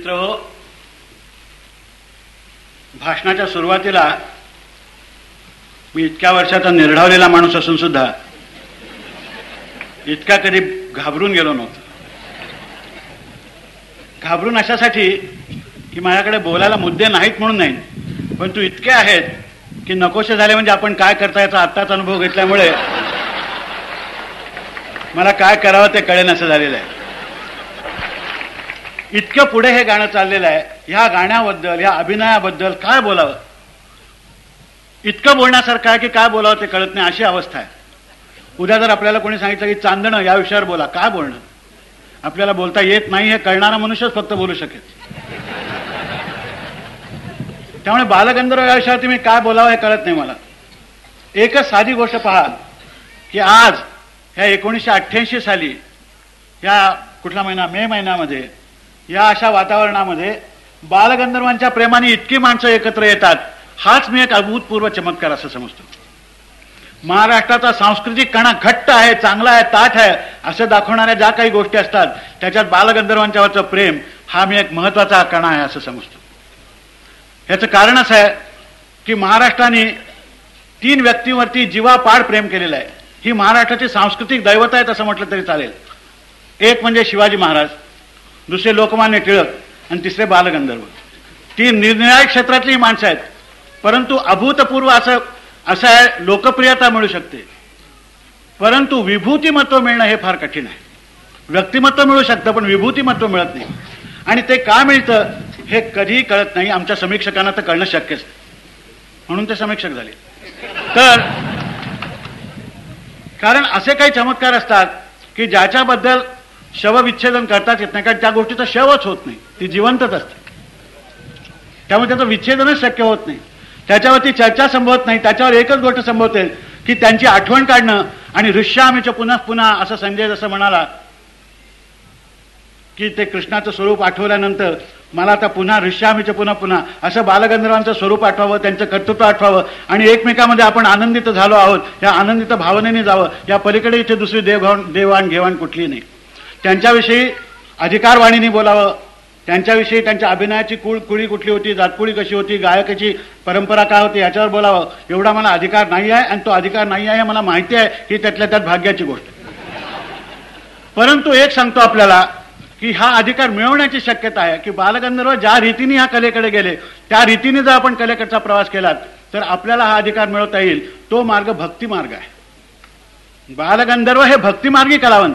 मित्र हो भाषणाच्या सुरुवातीला मी इतक्या वर्षाचा निर्ढावलेला माणूस असून सुद्धा इतका कधी घाबरून गेलो नव्हतो. घाबरून अशासाठी की माझ्याकडे बोलायला मुद्दे नाहीत म्हणून नाही पण तू इतके आहेत की नकोसे झाले म्हणजे आपण काय करता याचा आत्ताच अनुभव घेतल्यामुळे मला काय करावं ते कळेन असं झालेलं आहे. इतकं पुढे हे गाणं चाललेलं आहे. ह्या गाण्याबद्दल ह्या अभिनयाबद्दल काय बोलावं? इतकं बोलण्यासारखं आहे की काय बोलावं ते कळत नाही. अशी अवस्था आहे. उद्या जर आपल्याला कोणी सांगितलं की चांदणं या विषयावर बोला. काय बोलणं आपल्याला बोलता येत नाही हे कळणारा मनुष्यच फक्त बोलू शकेल. त्यामुळे बालगंधर्व या विषयावरती मी काय बोलावं हे कळत नाही मला. एकच साधी गोष्ट पहा की आज ह्या एकोणीसशे अठ्ठ्याऐंशी साली ह्या कुठला महिना? मे महिन्यामध्ये या अशा वातावरणामध्ये बालगंधर्वांच्या प्रेमाने इतकी माणसं एकत्र येतात हाच मी एक अभूतपूर्व चमत्कार असं समजतो. महाराष्ट्राचा सांस्कृतिक कणा घट्ट आहे चांगला आहे ताठ आहे असं दाखवणाऱ्या ज्या काही गोष्टी असतात त्याच्यात बालगंधर्वांच्यावरचं प्रेम हा मी एक महत्त्वाचा कणा आहे असं समजतो. ह्याचं कारण असं आहे की महाराष्ट्राने तीन व्यक्तींवरती जीवापाड प्रेम केलेलं आहे. ही महाराष्ट्राची सांस्कृतिक दैवत आहेत असं म्हटलं तरी चालेल. एक म्हणजे शिवाजी महाराज दुसरे लोकमान्य टिळक आणि तिसरे बालगंधर्व. ती निरनिराळ्या क्षेत्रातली माणसं आहेत. परंतु अभूतपूर्व असं असं आहे लोकप्रियता मिळू शकते. परंतु विभूतिमत्व मिळणं हे फार कठीण आहे. व्यक्तिमत्व मिळू शकतं पण विभूतिमत्व मिळत नाही. आणि ते का मिळतं हे कधीही कळत नाही. आमच्या समीक्षकांना तर कळणं शक्यच म्हणून ते समीक्षक झाले. तर कारण असे काही चमत्कार असतात की ज्याच्याबद्दल शवविच्छेदन करताच येत नाही कारण त्या गोष्टीचं शवच होत नाही. ती जिवंतच असते. त्यामुळे त्याचं विच्छेदनच शक्य होत नाही. त्याच्यावरती चर्चा संभवत नाही. त्याच्यावर एकच गोष्ट संभवते की त्यांची आठवण काढणं आणि ऋष्यामीचं पुन्हा पुन्हा असं संजय जसं म्हणाला की ते कृष्णाचं स्वरूप आठवल्यानंतर मला आता पुन्हा ऋष्यामीचं पुन्हा पुन्हा असं बालगंधर्वांचं स्वरूप आठवावं त्यांचं कर्तृत्व आठवावं आणि एकमेकामध्ये आपण आनंदित झालो आहोत या आनंदित भावनेने जावं. या पलीकडे इथे दुसरी देवघाण देवाण घेवाण कुठली नाही. त्यांच्याविषयी अधिकारवाणीने बोलावं. त्यांच्याविषयी त्यांच्या अभिनयाची कुळ कुळी कुठली होती जातकुळी कशी होती गायकाची परंपरा काय होती याच्यावर बोलावं. एवढा मला अधिकार नाही आहे आणि तो अधिकार नाही आहे मला माहिती आहे ही त्यातल्या त्यात भाग्याची गोष्ट. परंतु एक सांगतो आपल्याला की हा अधिकार मिळवण्याची शक्यता आहे की बालगंधर्व ज्या रीतीने ह्या कलेकडे गेले त्या रीतीने जर आपण कलेकडचा प्रवास केलात तर आपल्याला हा अधिकार मिळवता येईल. तो मार्ग भक्तिमार्ग आहे. बालगंधर्व हे भक्तिमार्गी कलावंत.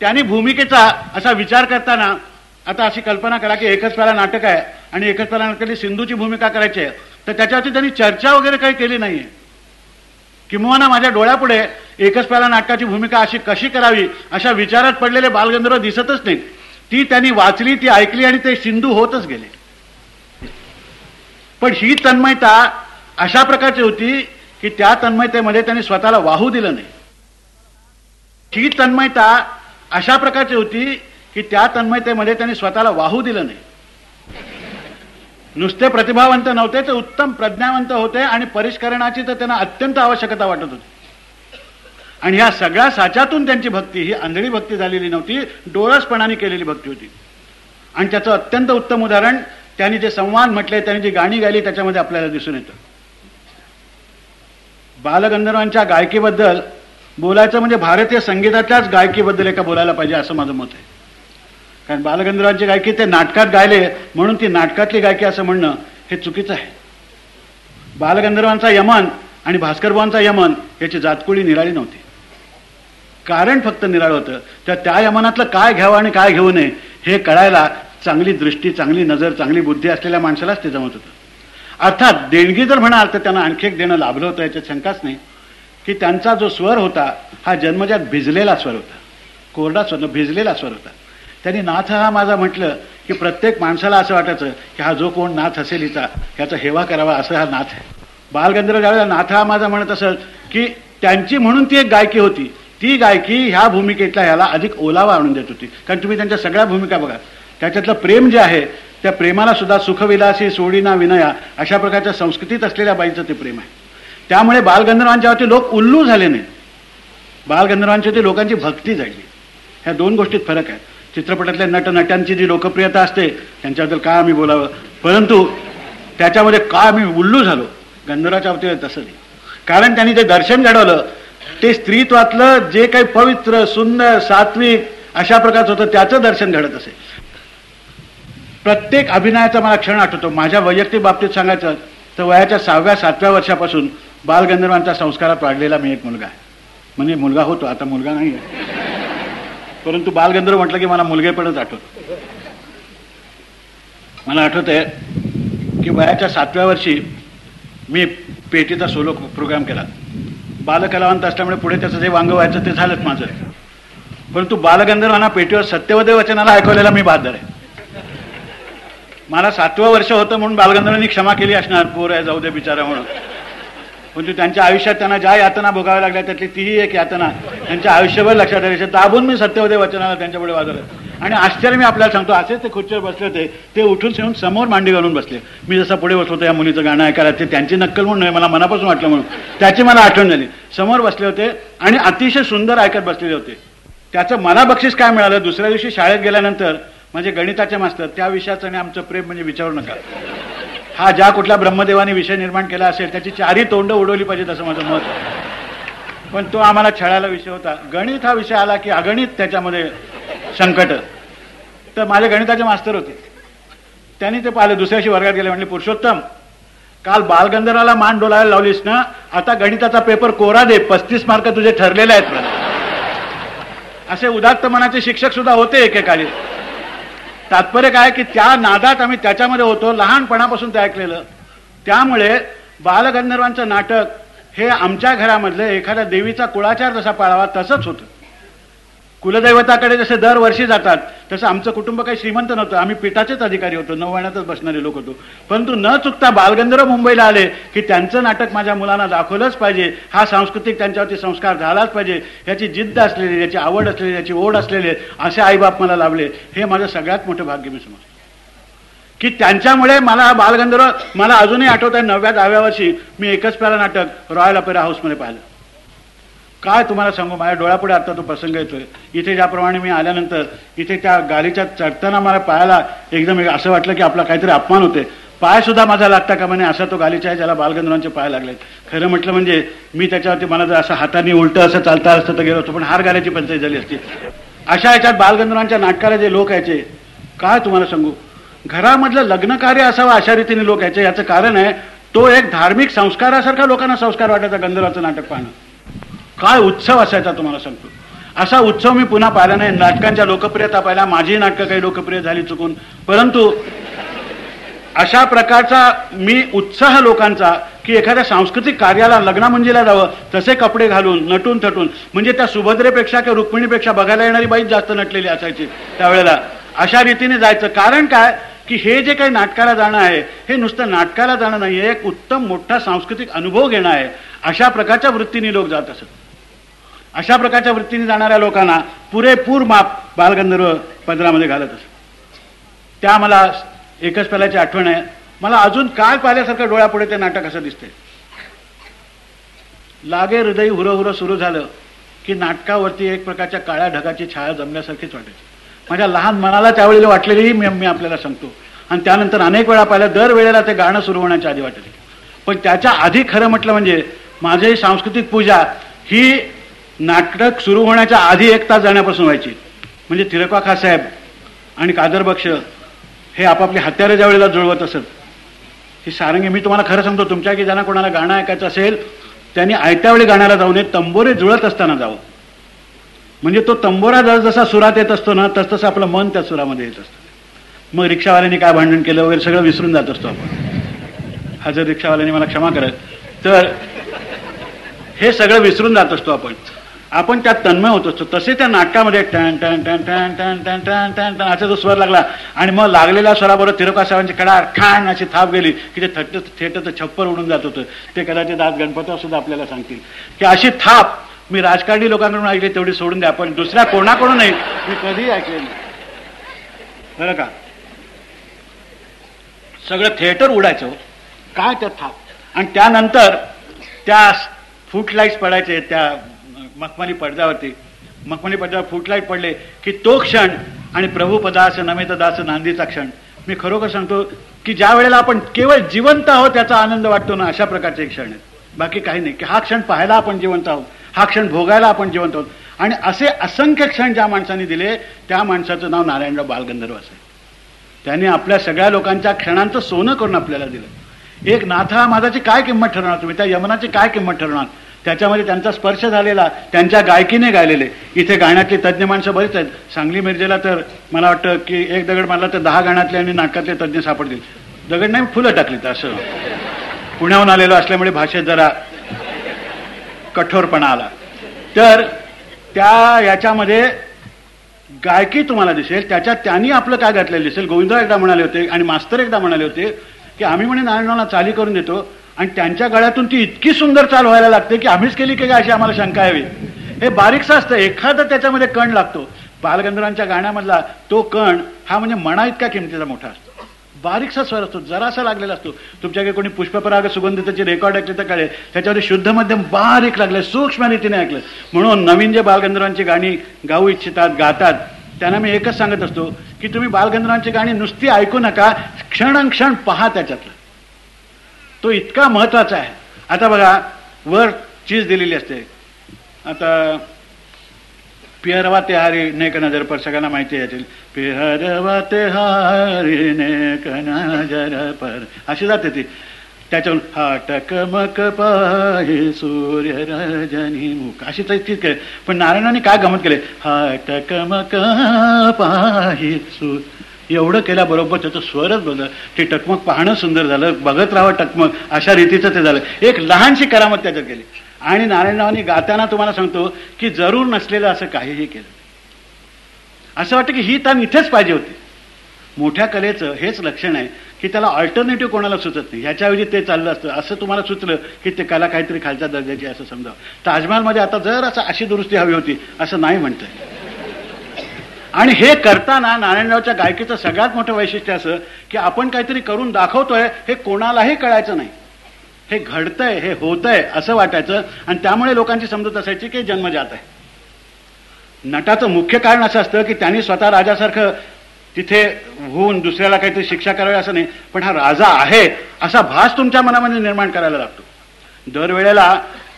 त्यांनी भूमिकेचा असा विचार करताना आता अशी कल्पना करा की एकच पेला नाटक आहे आणि एकच पेला नाटकातली सिंधूची भूमिका करायची आहे तर त्याच्यावरती त्यांनी चर्चा वगैरे काही केली नाहीये. किंवा माझ्या डोळ्यापुढे एकच पेला नाटकाची भूमिका अशी कशी करावी अशा विचारात पडलेले बालगंधर्व दिसतच नाही ती त्यांनी वाचली ती ऐकली आणि ते सिंधू होतच गेले. पण ही तन्मयता अशा प्रकारची होती की त्या तन्मयतेमध्ये त्यांनी स्वतःला वाहू दिलं नाही. ही तन्मयता अशा प्रकारची होती की त्या तन्मयतेमध्ये त्यांनी स्वतःला वाहू दिलं नाही. नुसते प्रतिभावंत नव्हते ते उत्तम प्रज्ञावंत होते आणि परिष्करणाची तर त्यांना अत्यंत आवश्यकता वाटत होती. आणि ह्या सगळ्या साच्यातून त्यांची भक्ती ही आंधळी भक्ती झालेली नव्हती डोळसपणाने केलेली भक्ती होती. आणि त्याचं अत्यंत उत्तम उदाहरण त्यांनी जे संवाद म्हटले त्यांनी जी गाणी गायली त्याच्यामध्ये आपल्याला दिसून येतं. बालगंधर्वांच्या गायकीबद्दल बोलायचं म्हणजे भारतीय संगीताच्याच गायकीबद्दल एका बोलायला पाहिजे असं माझं मत आहे. कारण बालगंधर्वांची गायकी ते नाटकात गायले म्हणून ती नाटकातली गायकी असं म्हणणं हे चुकीचं आहे. बालगंधर्वांचा यमन आणि भास्करबावांचा यमन याची जातकुळी निराळी नव्हती. कारण फक्त निराळ होतं. तर त्या यमनातलं काय घ्यावं आणि काय घेऊ नये हे कळायला चांगली दृष्टी चांगली नजर चांगली बुद्धी असलेल्या माणसालाच ते जमत होतं. अर्थात देणगी जर म्हणाल तर त्यांना आणखी एक देणं लाभलं होतं याच्यात शंकाच नाही. की त्यांचा जो स्वर होता हा जन्मजात भिजलेला स्वर होता. कोरडा स्वर भिजलेला स्वर होता. त्यांनी नाथ हा माझा म्हटलं की प्रत्येक माणसाला असं वाटायचं की हा जो कोण नाथ असेल हिचा ह्याचा हेवा करावा असं हा नाथ आहे. बालगंधर्व ज्यावेळेला नाथ हा माझा म्हणत असत की त्यांची म्हणून ती एक गायकी होती. ती गायकी ह्या भूमिकेतला ह्याला अधिक ओलावा आणून देत होती. कारण तुम्ही त्यांच्या सगळ्या भूमिका बघा. त्याच्यातलं प्रेम जे आहे त्या प्रेमाला सुद्धा सुखविलासी सोडीना विनया अशा प्रकारच्या संस्कृतीत असलेल्या बाईचं ते प्रेम आहे. त्यामुळे बालगंधर्वांच्यावरती लोक उल्लू झाले नाहीत. बालगंधर्वांच्यावरती लोकांची भक्ती झाली ह्या दोन गोष्टीत फरक आहे. चित्रपटातल्या नटनट्यांची जी लोकप्रियता असते त्यांच्याबद्दल काय आम्ही बोलावं? परंतु त्याच्यामध्ये काय आम्ही उल्लू झालो? गंधर्वाच्या बाबतीत तसं नाही. कारण त्यांनी जे दर्शन घडवलं ते स्त्रीत्वातलं जे काही पवित्र सुंदर सात्विक अशा प्रकारचं होतं त्याचं दर्शन घडत असे. प्रत्येक अभिनयाचा मला क्षण आठवतो. माझ्या वैयक्तिक बाबतीत सांगायचं तर वयाच्या सहाव्या सातव्या वर्षापासून बालगंधर्वांच्या संस्कारात वाढलेला मी एक मुलगा आहे. म्हणजे मुलगा होतो आता मुलगा नाही आहे. परंतु बालगंधर्व म्हटलं की मला मुलगेपणच आठवत. मला आठवत आहे की वयाच्या सातव्या वर्षी मी पेटीचा सोलो प्रोग्राम केला. बालकलावंत असल्यामुळे पुढे त्याचं जे वांग व्हायचं ते झालंच माझं. परंतु बालगंधर्वांना पेटीवर सत्यवदे वचनाला ऐकवलेला मी बहादर आहे. मला सातवं वर्ष होतं म्हणून बालगंधर्वांनी क्षमा केली असणार. पोर आहे जाऊ दे बिचारा म्हणून. म्हणजे त्यांच्या आयुष्यात त्यांना ज्या यातना भोगाव्या लागल्या त्यातली तीही एक यातना त्यांच्या आयुष्यभर लक्षात आली दाबून मी सत्यवदे वचनाला त्यांच्यापुढे वाजवलं. आणि आश्चर्य मी आपल्याला सांगतो असेच ते खुर्चीवर बसले होते ते उठून येऊन समोर मांडी घालून बसले. मी जसं पुढे बसलो होतो या मुलीचं गाणं ऐकायला ते त्यांची नक्कल म्हणून नाही मला मनापासून वाटलं म्हणून. त्याची मला आठवण झाली. समोर बसले होते आणि अतिशय सुंदर ऐकत बसलेले होते. त्याचं मला बक्षीस काय मिळालं? दुसऱ्या दिवशी शाळेत गेल्यानंतर म्हणजे गणिताचे मास्तर त्या विषयाचं आणि आमचं प्रेम म्हणजे विचारू नका. हा ज्या कुठल्या ब्रह्मदेवाने विषय निर्माण केला असेल त्याची चारही तोंड उडवली पाहिजेत असं माझं मत. पण तो आम्हाला छळायला विषय होता. गणित हा विषय आला की अगणित त्याच्यामध्ये संकट. तर माझे गणिताचे मास्तर होते. त्यांनी ते पाहिलं दुसऱ्याशी वर्गात गेले म्हणले पुरुषोत्तम काल बालगंधराला मान डोलायला लावलीस ना? आता गणिताचा पेपर कोरा दे पस्तीस मार्क तुझे ठरलेले आहेत असे उदात्त मनाचे शिक्षक सुद्धा होते एकेकाळी. तात्पर्य काय की त्या नादात आम्ही त्याच्यामध्ये होतो लहानपणापासून ते ऐकलेलं. त्यामुळे बालगंधर्वांचं नाटक हे आमच्या घरामधले एखाद्या देवीचा कुळाचार जसा पाळावा तसंच होतं. कुलदैवताकडे जसे दरवर्षी जातात तसं आमचं कुटुंब काही श्रीमंत नव्हतं. आम्ही पिठाचेच अधिकारी होतो नववाण्यातच बसणारे लोक होतो. परंतु न चुकता बालगंधर्व मुंबईला आले की त्यांचं नाटक माझ्या मुलांना दाखवलंच पाहिजे. हा सांस्कृतिक त्यांच्यावरती संस्कार झालाच पाहिजे. याची जिद्द असलेली याची आवड असलेली याची ओढ असलेले असे आईबाप मला लाभले. हे माझं सगळ्यात मोठं भाग्य मी समजतो. की त्यांच्यामुळे मला बालगंधर्व मला अजूनही आठवत आहे नवव्या दहाव्या वर्षी मी एकच प्याला नाटक रॉयल अपेरा हाऊसमध्ये पाहिलं. काय तुम्हाला सांगू? माझ्या डोळ्यापुढे आता तो प्रसंग येतोय. इथे ज्याप्रमाणे मी आल्यानंतर इथे त्या गाडीच्या चढताना मला पायाला एकदम असं वाटलं की आपला काहीतरी अपमान होते पाय सुद्धा माझा लागता का म्हणे असा तो गालीचा आहे ज्याला बालगंधर्वांचे पाय लागले खरं म्हटलं म्हणजे मी त्याच्यावरती मला जर असं हाताने उलटं असं चालता असतं तर गेलो होतो पण हार घालायची पंचायत झाली असती. अशा याच्यात बालगंधर्वांच्या नाटकाला जे लोक यायचे काय तुम्हाला सांगू? घरामधलं लग्न कार्य असावं अशा रीतीने लोक यायचे. याचं कारण आहे तो एक धार्मिक संस्कारासारखा लोकांना संस्कार वाटायचा गंधर्वाचं नाटक पाहणं. काय उत्सव असायचा तुम्हाला सांगतो? असा उत्सव मी पुन्हा पाहिला नाही. नाटकांच्या लोकप्रियता पाहिला माझी नाटकं काही लोकप्रिय झाली चुकून. परंतु अशा प्रकारचा मी उत्साह लोकांचा की एखाद्या सांस्कृतिक कार्याला लग्नामंजीला जावं तसे कपडे घालून नटून थटून म्हणजे त्या सुभद्रेपेक्षा किंवा रुक्मिणीपेक्षा बघायला येणारी बाईच जास्त नटलेली असायची त्यावेळेला. अशा रीतीने जायचं. कारण काय? की हे जे काही नाटकाला जाणं आहे हे नुसतं नाटकाला जाणं नाही एक उत्तम मोठा सांस्कृतिक अनुभव घेणं आहे. अशा प्रकारच्या वृत्तीने लोक जात असत. अशा प्रकारच्या वृत्तीने जाणाऱ्या लोकांना पुरेपूर माप बालगंधर्व पदरामध्ये घालत असत. त्या मला एकच पेल्याची आठवण आहे. मला अजून काय पाहिल्यासारखं डोळ्यापुढे ते नाटक असं दिसते लागे हृदय हुर सुरू झालं की नाटकावरती एक प्रकारच्या काळ्या ढगाची छाया जमल्यासारखीच वाटायची. माझ्या लहान मनाला त्यावेळेला वाटलेलीही मी मी आपल्याला सांगतो. आणि त्यानंतर अनेक वेळा पाहिलं दरवेळेला ते गाणं सुरू होण्याच्या आधी वाटते पण त्याच्या आधी खरं म्हटलं म्हणजे माझी सांस्कृतिक पूजा ही नाटक सुरू होण्याच्या आधी एक तास जाण्यापासून व्हायची. म्हणजे तिरका खासाहेब आणि कादर बक्ष हे आपापली हत्यारे ज्या वेळेला जुळवत असत. ही सारंगी मी तुम्हाला खरं सांगतो तुमच्या की ज्यांना कोणाला गाणं ऐकायचं असेल त्यांनी आयत्या वेळी गाण्याला जाऊ नये तंबोरे जुळत असताना जावं. म्हणजे तो तंबोरा जर जसा सुरात येत असतो ना तस तसं आपलं मन त्या सुरामध्ये येत असतं. मग रिक्षावाल्यांनी काय भांडण केलं वगैरे सगळं विसरून जात असतो आपण. हा जर रिक्षावाल्यांनी मला क्षमा करत तर हे सगळं विसरून जात असतो आपण. आपण त्यात तन्मय होत असतो. तसे त्या नाटकामध्ये टन टन टन टन टन टन टन टन टन असा जो स्वर लागला. आणि मग लागलेल्या स्वराबरोबर तिरका साहेबांची कडा खाण अशी थाप गेली की ते थट्ट थेटचं छप्पर उडून जात होतं. ते कदाचित आज गणपती सुद्धा आपल्याला सांगतील. की अशी थाप मी राजकारणी लोकांकडून ऐकली तेवढी सोडून द्या. पण दुसऱ्या कोणाकडून नाही मी कधीही ऐकले नाही. बरं का? सगळं थिएटर उडायचं. काय त्या थाप? आणि त्यानंतर त्या फुटलाईट्स पडायचे त्या मखमली पडद्यावरती. मखमली पडद्यावर फुटलाईट पडले की तो क्षण आणि प्रभूपदास नमेत दास नांदीचा क्षण. मी खरोखर सांगतो की ज्या वेळेला आपण केवळ जिवंत आहोत त्याचा आनंद वाटतो ना अशा प्रकारचे क्षण आहेत. बाकी काही नाही. की हा क्षण पाहायला आपण जिवंत आहोत हा क्षण भोगायला आपण जिवंत आहोत. आणि असे असंख्य क्षण ज्या माणसांनी दिले त्या माणसाचं नाव नारायणराव बालगंधर्व असेल त्यांनी आपल्या सगळ्या लोकांच्या क्षणांचं सोनं करून आपल्याला दिलं. एक नाथा माझाची काय किंमत ठरवणार? तुम्ही त्या यमनाची काय किंमत ठरवणार? त्याच्यामध्ये त्यांचा स्पर्श झालेला त्यांच्या गायकीने गायलेले. इथे गाण्यातली तज्ज्ञ माणसं बरीच आहेत. सांगली मिरजेला तर मला वाटतं की एक दगड मारला तर दहा गाण्यातले आणि नाटकातले तज्ज्ञ सापडतील. दगड नाही फुलं टाकली तर असं. पुण्याहून आलेलो असल्यामुळे भाषेत जरा कठोरपणा आला. तर त्या याच्यामध्ये गायकी तुम्हाला दिसेल. त्याच्यात त्यांनी आपलं काय घातलेलं दिसेल? गोविंदा एकदा म्हणाले होते आणि मास्तर एकदा म्हणाले होते की आम्ही म्हणे नारायणाला चाली करून देतो. आणि त्यांच्या गळ्यातून ती इतकी सुंदर चाल व्हायला लागते की आम्हीच केली की काय अशी आम्हाला शंका यावी. हे बारीकसं असतं एखादं त्याच्यामध्ये कण लागतो. बालगंधर्वांच्या गाण्यामधला तो कण हा म्हणजे मना इतका किमतीचा मोठा असतो. बारीकसा स्वर असतो जरासा लागलेला असतो. तुमच्याकडे कोणी पुष्पपराग सुगंधिताची रेकॉर्ड ऐकले तर कळेल. त्याच्यावर शुद्ध मध्यम बारीक लागले सूक्ष्म रीतीने ऐकलं. म्हणून नवीन जे बालगंधर्वांची गाणी गाऊ इच्छितात गातात त्यांना मी एकच सांगत असतो की तुम्ही बालगंधर्वांची गाणी नुसती ऐकू नका क्षण क्षण पहा त्याच्यातलं. तो इतका महत्त्वाचा आहे. आता बघा वर चीज दिलेली असते. आता पिहरवा ते हारी नेक नजर पर सगळ्यांना माहिती आहे पिहरवा ते हारी नेक नजर पर. अशी जाते ती. त्याच्यावर हाटक मक पाहि सूर्य रजनी मुख. अशी तीच केले. पण नारायणाने काय गमत केले? हाटक मक पाहि सूर्य एवढं केल्याबरोबर त्याचं स्वरच बदल. ते टकमक पाहणं सुंदर झालं. बघत राहावं टकमक. अशा रीतीचं ते झालं. एक लहानशी करामत त्याच्यात केली आणि नारायणरावांनी गाताना तुम्हाला सांगतो की जरूर नसलेलं असं काहीही केलं असं वाटतं की ही ताण इथेच पाहिजे होती. मोठ्या कलेचं हेच लक्षण आहे की त्याला ऑल्टरनेटिव्ह कोणाला सुचत नाही. ह्याच्याऐवजी ते चाललं असतं. असं तुम्हाला सुचलं की ते कला काहीतरी खालच्या दर्जाची असं समजा ताजमहालमध्ये आता जर असं अशी दुरुस्ती हवी होती असं नाही म्हणतंय आणि हे करताना नारायणरावच्या गायकीचं सगळ्यात मोठं वैशिष्ट्य असं की आपण काहीतरी करून दाखवतोय हे कोणालाही कळायचं नाही. हे घडतंय हे होतंय असं वाटायचं आणि त्यामुळे लोकांची समजत असायची की जन्मजात आहे. नटाचं मुख्य कारण असं असतं की त्यांनी स्वतः राजासारखं तिथे होऊन दुसऱ्याला काहीतरी शिक्षा करावी असं नाही पण हा राजा आहे असा भास तुमच्या मनामध्ये निर्माण करायला लागतो. दरवेळेला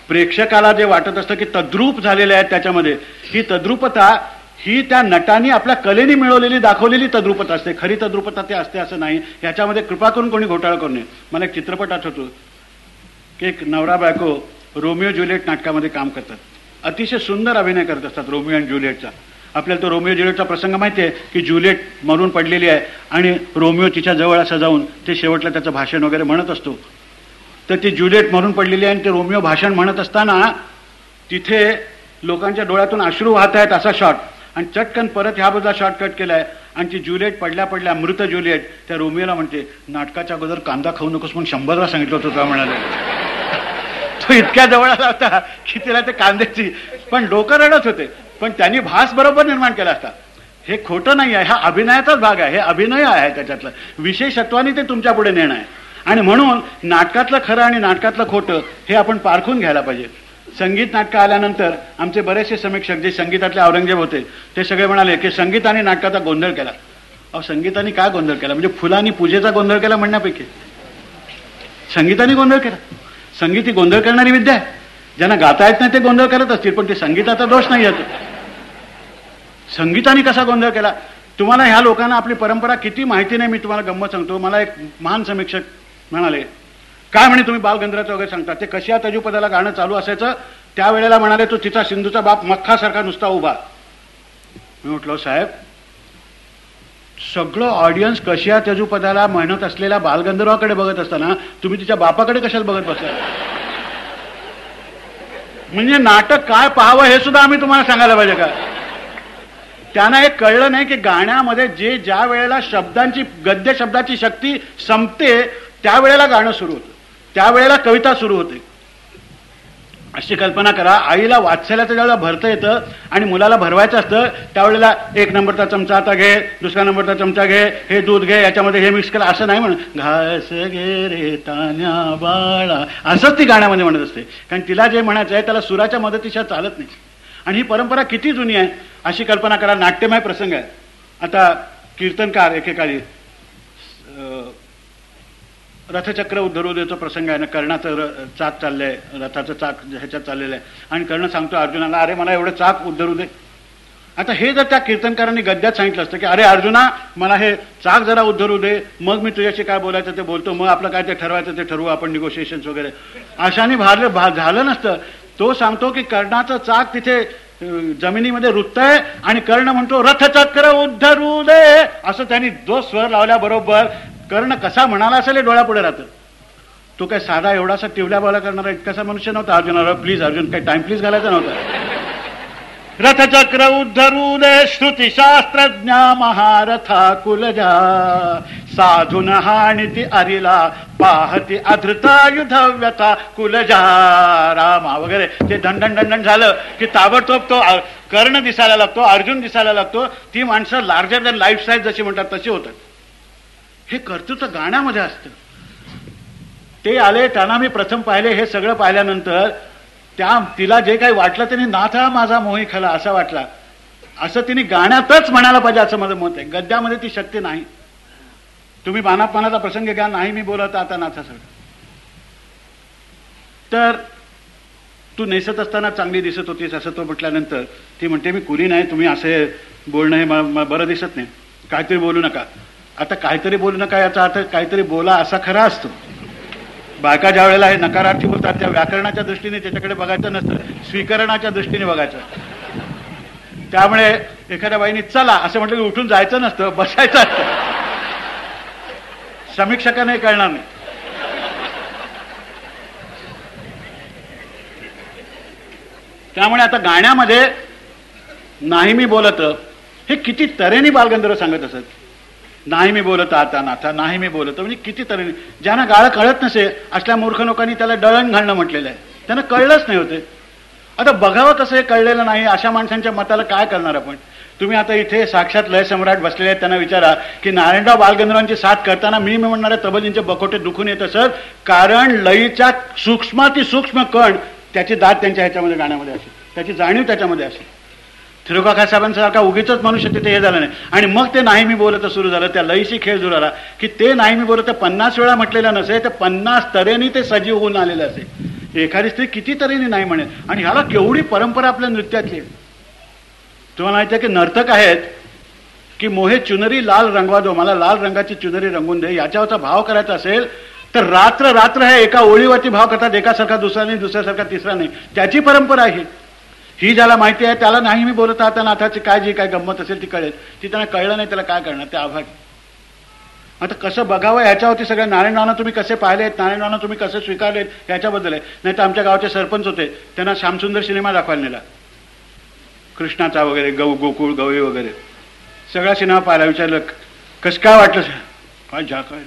प्रेक्षकाला जे वाटत असतं की तद्रूप झालेले आहेत त्याच्यामध्ये ही तद्रूपता ही त्या नटांनी आपल्या कलेने मिळवलेली दाखवलेली तद्रुपता असते. खरी तद्रुपता ते असते असं नाही. ह्याच्यामध्ये कृपा करून कोणी घोटाळा करू नये. मला एक चित्रपट आठवतो. की एक नवरा बायको रोमिओ ज्युलिएट नाटकामध्ये काम करतात. अतिशय सुंदर अभिनय करत असतात रोमिओ आणि ज्युलिएटचा आपल्याला तो रोमिओ ज्युलिएटचा प्रसंग माहिती आहे की ज्युलिएट मरून पडलेली आहे आणि रोमिओ तिच्या जवळ असं जाऊन ते शेवटला त्याचं भाषण वगैरे म्हणत असतो. तर ती ज्युलिएट मरून पडलेली आहे आणि ते रोमिओ भाषण म्हणत असताना तिथे लोकांच्या डोळ्यातून अश्रू वाहत आहेत असा शॉट. आणि चटकन परत ह्या बाजूला शॉर्टकट केलाय. आणि ती ज्युलिएट पडल्या पडल्या मृत ज्युलिएट त्या रोमिओला म्हणते नाटकाच्या अगोदर कांदा खाऊ नकोस म्हणून शंभरला सांगितलं होतं तुला म्हणाले. तो इतक्या जवळ आला होता की तिला ते कांद्याची. पण डोकं रडत होते. पण त्यांनी भास बरोबर निर्माण केला असता. हे खोटं नाही आहे. हा अभिनयाचाच भाग आहे. हे अभिनय आहे त्याच्यातलं. विशेषत्वाने ते तुमच्यापुढे नेणं आहे. आणि म्हणून नाटकातलं खरं आणि नाटकातलं खोटं हे आपण पारखून घ्यायला पाहिजे. संगीत नाटकं आल्यानंतर आमचे बरेचसे समीक्षक जे संगीतातले औरंगजेब होते ते सगळे म्हणाले की संगीताने नाटकाचा गोंधळ केला. अहो संगीताने काय गोंधळ केला? म्हणजे फुलांनी पूजेचा गोंधळ केला म्हणण्यापैकी. संगीताने गोंधळ केला. संगीत ही गोंधळ करणारी विद्या आहे. ज्यांना गाता येत नाही ते गोंधळ करत असतील पण ते संगीताचा दोष नाही येतो संगीताने कसा गोंधळ केला? तुम्हाला ह्या लोकांना आपली परंपरा किती माहिती नाही मी तुम्हाला गंमत सांगतो. मला एक महान समीक्षक म्हणाले काय म्हणे तुम्ही बालगंधराचं वगैरे सांगता? ते कशा तजुपदाला गाणं चालू असायचं? त्यावेळेला म्हणाले तो तिचा सिंधूचा बाप मख्खासारखा नुसता उभा. मी म्हटलो साहेब सगळं ऑडियन्स कशा तजुपदाला म्हणत असलेल्या बालगंधर्वाकडे बघत असताना तुम्ही तिच्या बापाकडे कशाला बघत बसता म्हणजे नाटक काय पाहावं हे सुद्धा आम्ही तुम्हाला सांगायला पाहिजे का? त्यांना हे कळलं नाही की गाण्यामध्ये जे ज्या वेळेला शब्दांची गद्य शब्दाची शक्ती संपते त्यावेळेला गाणं सुरू होतं. त्यावेळेला कविता सुरू होते. अशी कल्पना करा आईला वात्सल्याचं ज्यावेळेला भरता येतं आणि मुलाला भरवायचं असतं त्यावेळेला एक नंबरचा चमचा आता घे दुसऱ्या नंबरचा चमचा घे हे दूध घे याच्यामध्ये हे मिक्स करा असं नाही म्हण घास घे रे तान्या बाळा. असंच ती गाण्यामध्ये म्हणत असते. कारण तिला जे म्हणायचं आहे त्याला सुराच्या मदतीशा चालत नाही. आणि ही परंपरा किती जुनी आहे अशी कल्पना करा नाट्यमय प्रसंग आहे. आता कीर्तनकार एकेकाळी रथचक्र उद्धरू देतो प्रसंग आहे ना कर्णाचं र चाक चाललंय रथाचं चाक ह्याच्यात चाललेलं आहे. आणि कर्ण सांगतो अर्जुनाला अरे मला एवढं चाक उद्धरू दे. आता हे जर त्या कीर्तनकारांनी गद्यात सांगितलं असतं की अरे अर्जुना मला हे चाक जरा उद्धरू दे मग मी तुझ्याशी काय बोलायचं ते बोलतो मग आपलं काय ते ठरवायचं ते ठरवू आपण निगोशिएशन्स वगैरे. अशाने भारलं भा झालं नसतं. तो सांगतो की कर्णाचं चाक तिथे जमिनीमध्ये रुतय आणि कर्ण म्हणतो रथचक्र उद्धरू दे. असं त्यांनी जो स्वर लावल्याबरोबर कर्ण कसा म्हणाला असेल हे डोळ्यापुढे राहतं. तो काय साधा एवढासा टिवल्या बोला करणारा इतकासा मनुष्य नव्हता. अर्जुनाला प्लीज अर्जुन काही टाइम प्लीज घालायचा नव्हता. रथचक्र उद्धरू दे श्रुतीशास्त्रज्ञा महारथा कुलजा साधून हाणिती अरिला पाहती अधृता युधव्यथा कुलजा. रामा वगैरे. ते दंडन दंडन झालं की ताबडतोब तो कर्ण दिसायला लागतो अर्जुन दिसायला लागतो. ती माणसं लार्जर दॅन लाईफ साईज जशी म्हणतात तशी होतात. हे कर्तृत्व गाण्यामध्ये असतं. ते आले त्यांना मी प्रथम पाहिले हे सगळं पाहिल्यानंतर त्या तिला जे काही वाटलं त्यांनी नाथा माझा मोही खाला असा वाटला. असं तिने गाण्यातच म्हणायला पाहिजे असं माझं मत आहे. गद्यामध्ये ती शक्ती नाही. तुम्ही मानापमानाचा प्रसंग घ्या नाही मी बोलत आता नाथासाठी तर तू नेसत असताना चांगली दिसत होतीस असं तो म्हटल्यानंतर ती म्हणते मी कुरी नाही तुम्ही असे बोलणं हे बरं दिसत नाही. काहीतरी बोलू नका. आता काहीतरी बोलू नका याचा अर्थ काहीतरी बोला असा खरा असतो. बायका ज्या वेळेला हे नकारार्थी बोलतात त्या व्याकरणाच्या दृष्टीने त्याच्याकडे बघायचं नसतं स्वीकरणाच्या दृष्टीने बघायचं. त्यामुळे एखाद्या बाईने चला असं म्हटलं की उठून जायचं नसतं बसायचं असतं. समीक्षकाने कळणार नाही त्यामुळे आता गाण्यामध्ये नाही मी बोलत हे किती तऱ्हेने बालगंधर्व सांगत असत. नाही मी बोलत आता नाथा नाही मी बोलत. म्हणजे किती तऱ्हेने ज्यांना गाळं कळत नसे असल्या मूर्ख लोकांनी त्याला डळण घालणं म्हटलेलं आहे. त्यांना कळलंच नाही होते. आता बघावं कसं हे कळलेलं नाही अशा माणसांच्या मताला काय करणार आपण? तुम्ही आता इथे साक्षात लय सम्राट बसलेले आहेत त्यांना विचारा की नारायणराव बालगंधर्वांची साथ करताना मी म्हणणाऱ्या तबलींचे बकोटे दुखून येत असत कारण लईच्या सूक्ष्माती सूक्ष्म कण त्याची दात त्यांच्या ह्याच्यामध्ये गाण्यामध्ये असेल. त्याची जाणीव त्याच्यामध्ये असेल. थिरुकाका साहेबांसारखा उगीच मनुष्य तिथे हे झालं नाही. आणि मग ते नाही मी बोलत सुरू झालं. त्या लईशी खेळ जुळाला की ते नाही मी बोलत पन्नास वेळा म्हटलेलं नसे तर पन्नास तऱ्हेने ते सजीव होऊन आलेले असे एखादी स्त्री किती तऱ्हेने नाही म्हणेल. आणि ह्याला केवढी परंपरा आपल्या नृत्यातली. तुम्हाला माहिती आहे की नर्तक आहेत की मोहे चुनरी लाल रंगवा दो. मला लाल रंगाची चुनरी रंगून दे. याच्यावरचा भाव करायचा असेल तर रात्र रात्र हे एका ओळीवरती भाव करतात. एकासारखा दुसरा नाही दुसऱ्यासारखा तिसरा नाही त्याची परंपरा आहे ही ज्याला माहिती आहे त्याला नाही मी बोलत आता नाथाची काय जी काय गंमत असेल ती कळेल. ती त्यांना कळलं नाही त्याला काय करणार ते आभाग आता कसं बघावं ह्याच्यावरती सगळ्या नारायणरावना तुम्ही कसे पाहिलेत नारायणरावना तुम्ही कसे स्वीकारलेत ह्याच्याबद्दल आहे. नाही तर आमच्या गावचे सरपंच होते त्यांना श्यामसुंदर सिनेमा दाखवायला नेला. कृष्णाचा वगैरे गौ गोकुळ गवळी वगैरे. सगळा सिनेमा पाहायला विचारलं कसं काय वाटलं काय जा काय.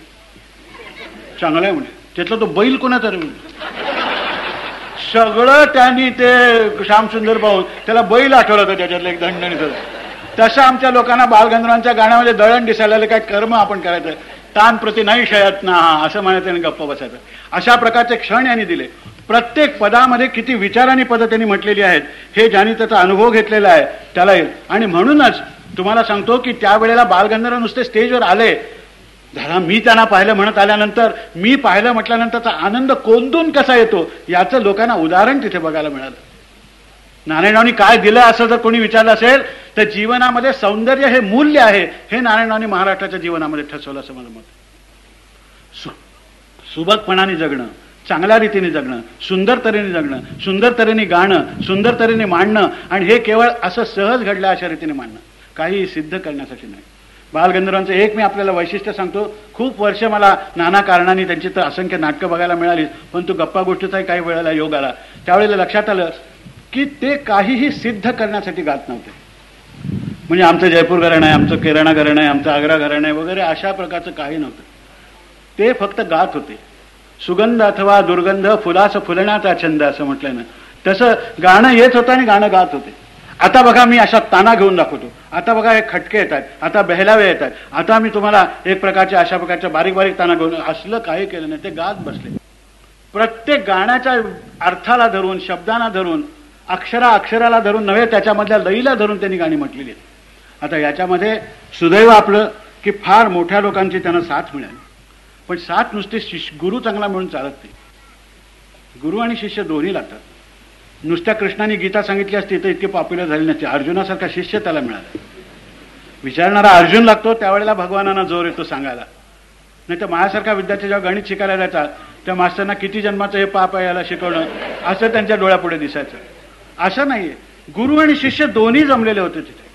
चांगलं आहे म्हणे. त्यातला तो बैल कोणाचा रे? सगळं त्यांनी ते श्यामसुंदर पाहून त्याला बैल आठवलं होतं त्याच्यातलं एक दंडणीचं. तसं आमच्या लोकांना बालगंधर्वांच्या गाण्यामध्ये दळण दिसायला काय कर्म आपण करायचं. तान प्रति नाही शयत ना असं म्हणायचं आणि गप्प बसायचं. अशा प्रकारचे क्षण यांनी दिले. प्रत्येक पदामध्ये किती विचारांनी पदं त्यांनी म्हटलेली आहेत हे ज्यांनी त्याचा अनुभव घेतलेला आहे त्याला येईल. आणि म्हणूनच तुम्हाला सांगतो की त्यावेळेला बालगंधर्व नुसते स्टेजवर आले झाला मी त्यांना पाहिलं म्हणत आल्यानंतर मी पाहिलं म्हटल्यानंतरचा आनंद कोंदून कसा येतो याचं लोकांना उदाहरण तिथे बघायला मिळालं. नारायणरावनी काय दिलं असं जर कोणी विचारलं असेल तर जीवनामध्ये सौंदर्य हे मूल्य आहे हे नारायणरावनी महाराष्ट्राच्या जीवनामध्ये ठसवलं असं मला मत सुबकपणाने जगणं चांगल्या रीतीने जगणं सुंदर तऱ्हेने जगणं सुंदर तऱ्हेने गाणं सुंदर तऱ्हेने मांडणं आणि हे केवळ असं सहज घडलं अशा रीतीने मांडणं. काही सिद्ध करण्यासाठी नाही. बालगंधर्वांचं एक मी आपल्याला वैशिष्ट्य सांगतो खूप वर्ष मला नाना कारणांनी त्यांची तर असंख्य नाटकं बघायला मिळाली पण तू गप्पा गोष्टीचाही काही वेळेला योग आला. त्यावेळेला लक्षात आलं की ते काहीही सिद्ध करण्यासाठी गात नव्हते. म्हणजे आमचं जयपूर घराणं आहे आमचं केराणा घराणं आहे आमचं आग्रा घराणं आहे वगैरे अशा प्रकारचं काही नव्हतं. ते फक्त गात होते. सुगंध अथवा दुर्गंध फुलास फुलण्याचा छंद असं म्हटल्यानं. तसं गाणं येत होतं आणि गाणं गात होते. आता बघा मी अशा ताना घेऊन दाखवतो. आता बघा हे खटके येत आहेत. आता बेहलावे येत आहेत. आता मी तुम्हाला एक प्रकारच्या अशा प्रकारच्या बारीक बारीक ताना घेऊन असलं काही केलं नाही ते गात बसले. प्रत्येक गाण्याच्या अर्थाला धरून शब्दांना धरून अक्षरा अक्षराला धरून नव्हे त्याच्यामधल्या लईला धरून त्यांनी गाणी म्हटलेली आहेत. आता याच्यामध्ये सुदैव आपलं की फार मोठ्या लोकांची त्यांना साथ मिळाली. पण साथ नुसते शिष्य गुरु चांगला म्हणून चालत नाही. गुरु आणि शिष्य दोन्ही लागतात. नुसत्या कृष्णाने गीता सांगितली असती तर इतके पॉप्युलर झाले नसते. अर्जुनासारखा शिष्य त्याला मिळाला. विचारणारा अर्जुन लागतो त्यावेळेला भगवानांना जोर येतो सांगायला. नाही तर माझ्यासारखा विद्यार्थी जेव्हा गणित शिकायला जायचा त्या मास्तरना किती जन्माचं हे पाप आहे याला शिकवणं असं त्यांच्या डोळ्यापुढे दिसायचं. असं नाहीये. गुरु आणि शिष्य दोन्ही जमलेले होते तिथे.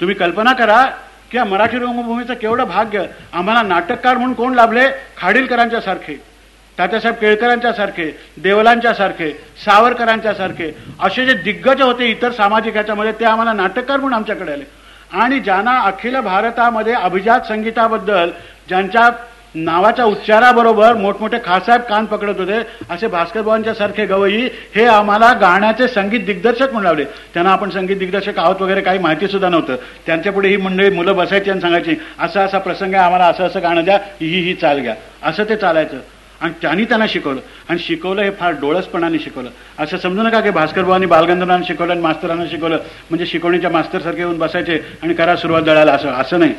तुम्ही कल्पना करा की मराठी रंगभूमीचं केवढं भाग्य आम्हाला नाटककार म्हणून कोण लाभले? खाडीलकरांच्या सारखे तात्यासाहेब केळकरांच्या सारखे देवलांच्या सारखे सावरकरांच्या सारखे असे जे दिग्गज होते इतर सामाजिक ह्याच्यामध्ये ते आम्हाला नाटककार म्हणून आमच्याकडे आले. आणि ज्यांना अखिल भारतामध्ये अभिजात संगीताबद्दल ज्यांच्या नावाच्या उच्चाराबरोबर मोठमोठे खासाहेब कान पकडत होते असे भास्करबाबांच्या सारखे गवई हे आम्हाला गाण्याचे संगीत दिग्दर्शक म्हणून लावले. त्यांना आपण संगीत दिग्दर्शक आहोत वगैरे काही माहिती सुद्धा नव्हतं. त्यांच्या पुढे ही मंडळी मुलं बसायची आणि सांगायची असा असा प्रसंग आहे आम्हाला असं असं गाणं द्या ही ही चाल घ्या. असं ते चालायचं. आणि त्यांनी त्यांना शिकवलं. आणि शिकवलं हे फार डोळसपणाने शिकवलं. असं समजू नका की भास्करबाबांनी बालगंधर्वांना शिकवलं आणि मास्तरांना शिकवलं. म्हणजे शिकवणीच्या मास्तरसारखे येऊन बसायचे आणि करा सुरुवात दळायला असं असं नाही.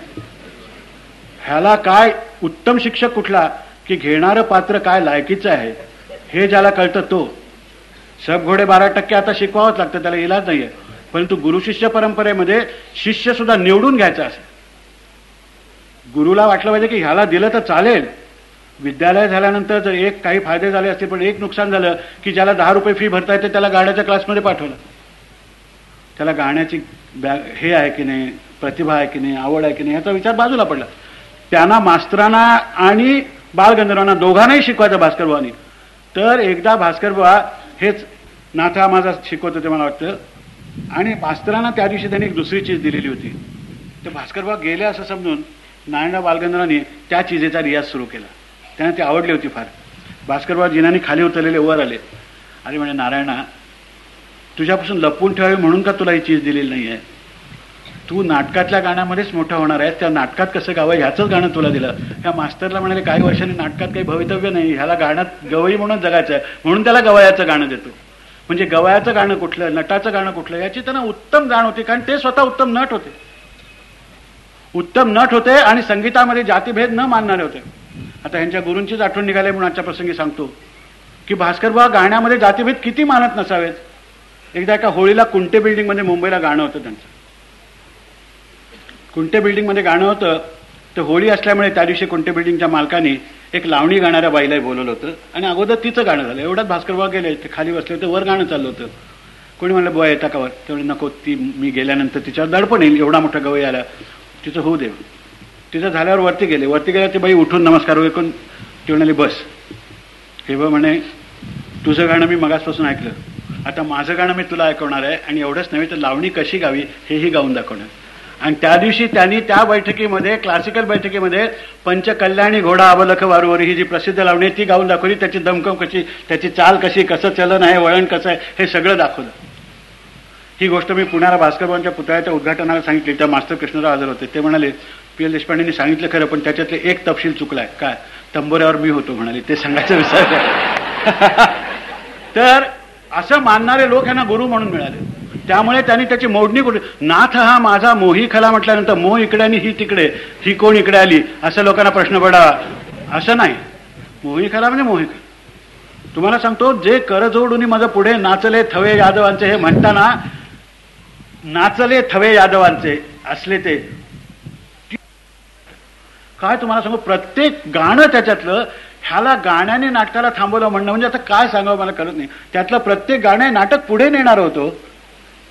ह्याला काय उत्तम शिक्षक कुठला की घेणारं पात्र काय लायकीचं आहे? हे ज्याला कळतं तो. सब घोडे बारा टक्के आता शिकवावंच लागतं त्याला इलाज नाहीये. परंतु गुरु शिष्य परंपरेमध्ये शिष्य सुद्धा निवडून घ्यायचा असेल. गुरुला वाटलं पाहिजे की ह्याला दिलं तर चालेल. विद्यालय झाल्यानंतर जर एक काही फायदे झाले असतील पण एक नुकसान झालं की ज्याला दहा रुपये फी भरता येते त्याला गाण्याच्या क्लासमध्ये पाठवलं. त्याला गाण्याची बॅ हे आहे की नाही प्रतिभा आहे की नाही आवड आहे की नाही याचा विचार बाजूला पडला. त्यांना मास्तरांना आणि बालगंधर्वांना दोघांनाही शिकवायचं भास्करबुवानी तर एकदा भास्करबुवा हेच नाथा माझा शिकवत होते मला वाटतं. आणि मास्तरांना त्या दिवशी त्यांनी एक दुसरी चीज दिलेली होती. तर भास्करबा गेले असं समजून नारायणराव बालगंधर्वांनी त्या चीजेचा रियाज सुरू केला. त्यांना ती आवडली होती फार. भास्करबा जिनाने खाली उतरलेले वर आले. अरे म्हणजे नारायणा तुझ्यापासून लपवून ठेवावी म्हणून का तुला ही चीज दिलेली नाही आहे तू नाटकातल्या गाण्यामध्येच मोठा होणार आहे त्या नाटकात कसं गावं ह्याचंच गाणं तुला दिलं. त्या मास्तरला म्हणाले काही वर्षांनी नाटकात काही भवितव्य नाही. ह्याला गाण्यात गवई म्हणून जगायचं आहे. म्हणून त्याला गवयाचं गाणं देतो. म्हणजे गवयाचं गाणं कुठलं नटाचं गाणं कुठलं याची त्यांना उत्तम जाण होती. कारण ते स्वतः उत्तम नट होते. उत्तम नट होते आणि संगीतामध्ये जातीभेद न मानणारे होते. आता ह्यांच्या गुरूंचीच आठवण निघाली म्हणून आजच्या प्रसंगी सांगतो. की भास्करबा गाण्यामध्ये जातीभेद किती मानत नसावेत. एकदा एका होळीला कुंटे बिल्डिंगमध्ये मुंबईला गाणं होतं त्यांचं. कुंटे बिल्डिंगमध्ये गाणं होतं तर होळी असल्यामुळे त्या दिवशी कुंटे बिल्डिंगच्या मालकाने एक लावणी गाणाऱ्या बाईलाही बोलवलं होतं. आणि अगोदर तिचं गाणं झालं. एवढ्यात भास्करबा गेले ते खाली बसले होते वर गाणं चाललं होतं. कोणी म्हणलं बुवा येता का वर? तेवढे नको ती मी गेल्यानंतर तिच्यावर दडपण येईल एवढा मोठा गवई आला. तिचं होऊ दे. तिचं झाल्यावर वरती गेले. वरती गेल्या ती बाई उठून नमस्कार ऐकून ती म्हणाली बस. हे बघ म्हणे तुझं गाणं मी मगासपासून ऐकलं. आता माझं गाणं मी तुला ऐकवणार आहे आणि एवढंच नव्हे तर लावणी कशी गावी हेही गाऊन दाखवणार. आणि त्या दिवशी त्यांनी त्या बैठकीमध्ये क्लासिकल बैठकीमध्ये पंचकल्याणी घोडा अबलख वारूवर ही जी प्रसिद्ध लावणी ती गाऊन दाखवली. त्याची दमकम कशी त्याची चाल कशी कसं चलन आहे वळण कसं आहे हे सगळं दाखवलं. ही गोष्ट मी पुण्याला भास्करबाबांच्या पुतळ्याच्या उद्घाटनाला सांगितली. त्या मास्तर कृष्णराव हजर होते. ते म्हणाले पी एल देशपांडेंनी सांगितलं खरं पण त्याच्यातले एक तपशील चुकलाय. काय? तंबोऱ्यावर मी होतो म्हणाले ते सांगायचं विसर तर असं मानणारे लोक यांना गुरु म्हणून मिळाले. त्यामुळे त्यांनी त्याची मोडणी कुठे नाथ हा माझा मोही खला म्हटल्यानंतर मोह इकडे आणि ही तिकडे ही कोण इकडे आली असं लोकांना प्रश्न पडावा असं नाही. मोही खला म्हणजे मोही तुम्हाला सांगतो जे करजोडून माझं पुढे नाचले थवे यादवांचे हे म्हणताना नाचले थवे यादवांचे असले ते काय तुम्हाला सांगू? प्रत्येक गाणं त्याच्यातलं ह्याला गाण्याने नाटकाला थांबवलं म्हणणं म्हणजे आता काय सांगावं मला कळत नाही. त्यातलं प्रत्येक गाणं नाटक पुढे नेणार होतो.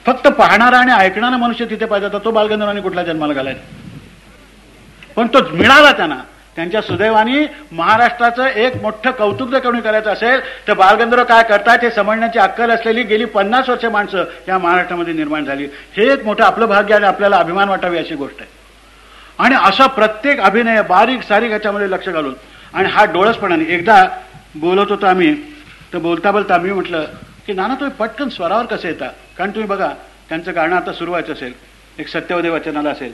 फक्त पाहणारा आणि ऐकणारा मनुष्य तिथे पाहिजे. होता तो बालगंधर्वाने कुठला जन्माला घालायचा पण तो मिळाला त्यांना. त्यांच्या सुदैवानी महाराष्ट्राचं एक मोठं कौतुक जर कमी करायचं असेल तर बालगंधर्व काय करतात? हे समजण्याची अक्कल असलेली गेली पन्नास वर्ष माणसं या महाराष्ट्रामध्ये निर्माण झाली. हे एक मोठं आपलं भाग्य आणि आपल्याला अभिमान वाटावी अशी गोष्ट आहे. आणि असा प्रत्येक अभिनय बारीक सारीक याच्यामध्ये लक्ष घालून. आणि हा डोळसपणाने एकदा बोलत होतो आम्ही तर बोलता बोलता मी म्हटलं की नाना तुम्ही पटकन स्वरावर कसं येता? कारण तुम्ही बघा त्यांचं गाणं आता सुरू व्हायचं असेल एक सत्यवदे वचनाला असेल.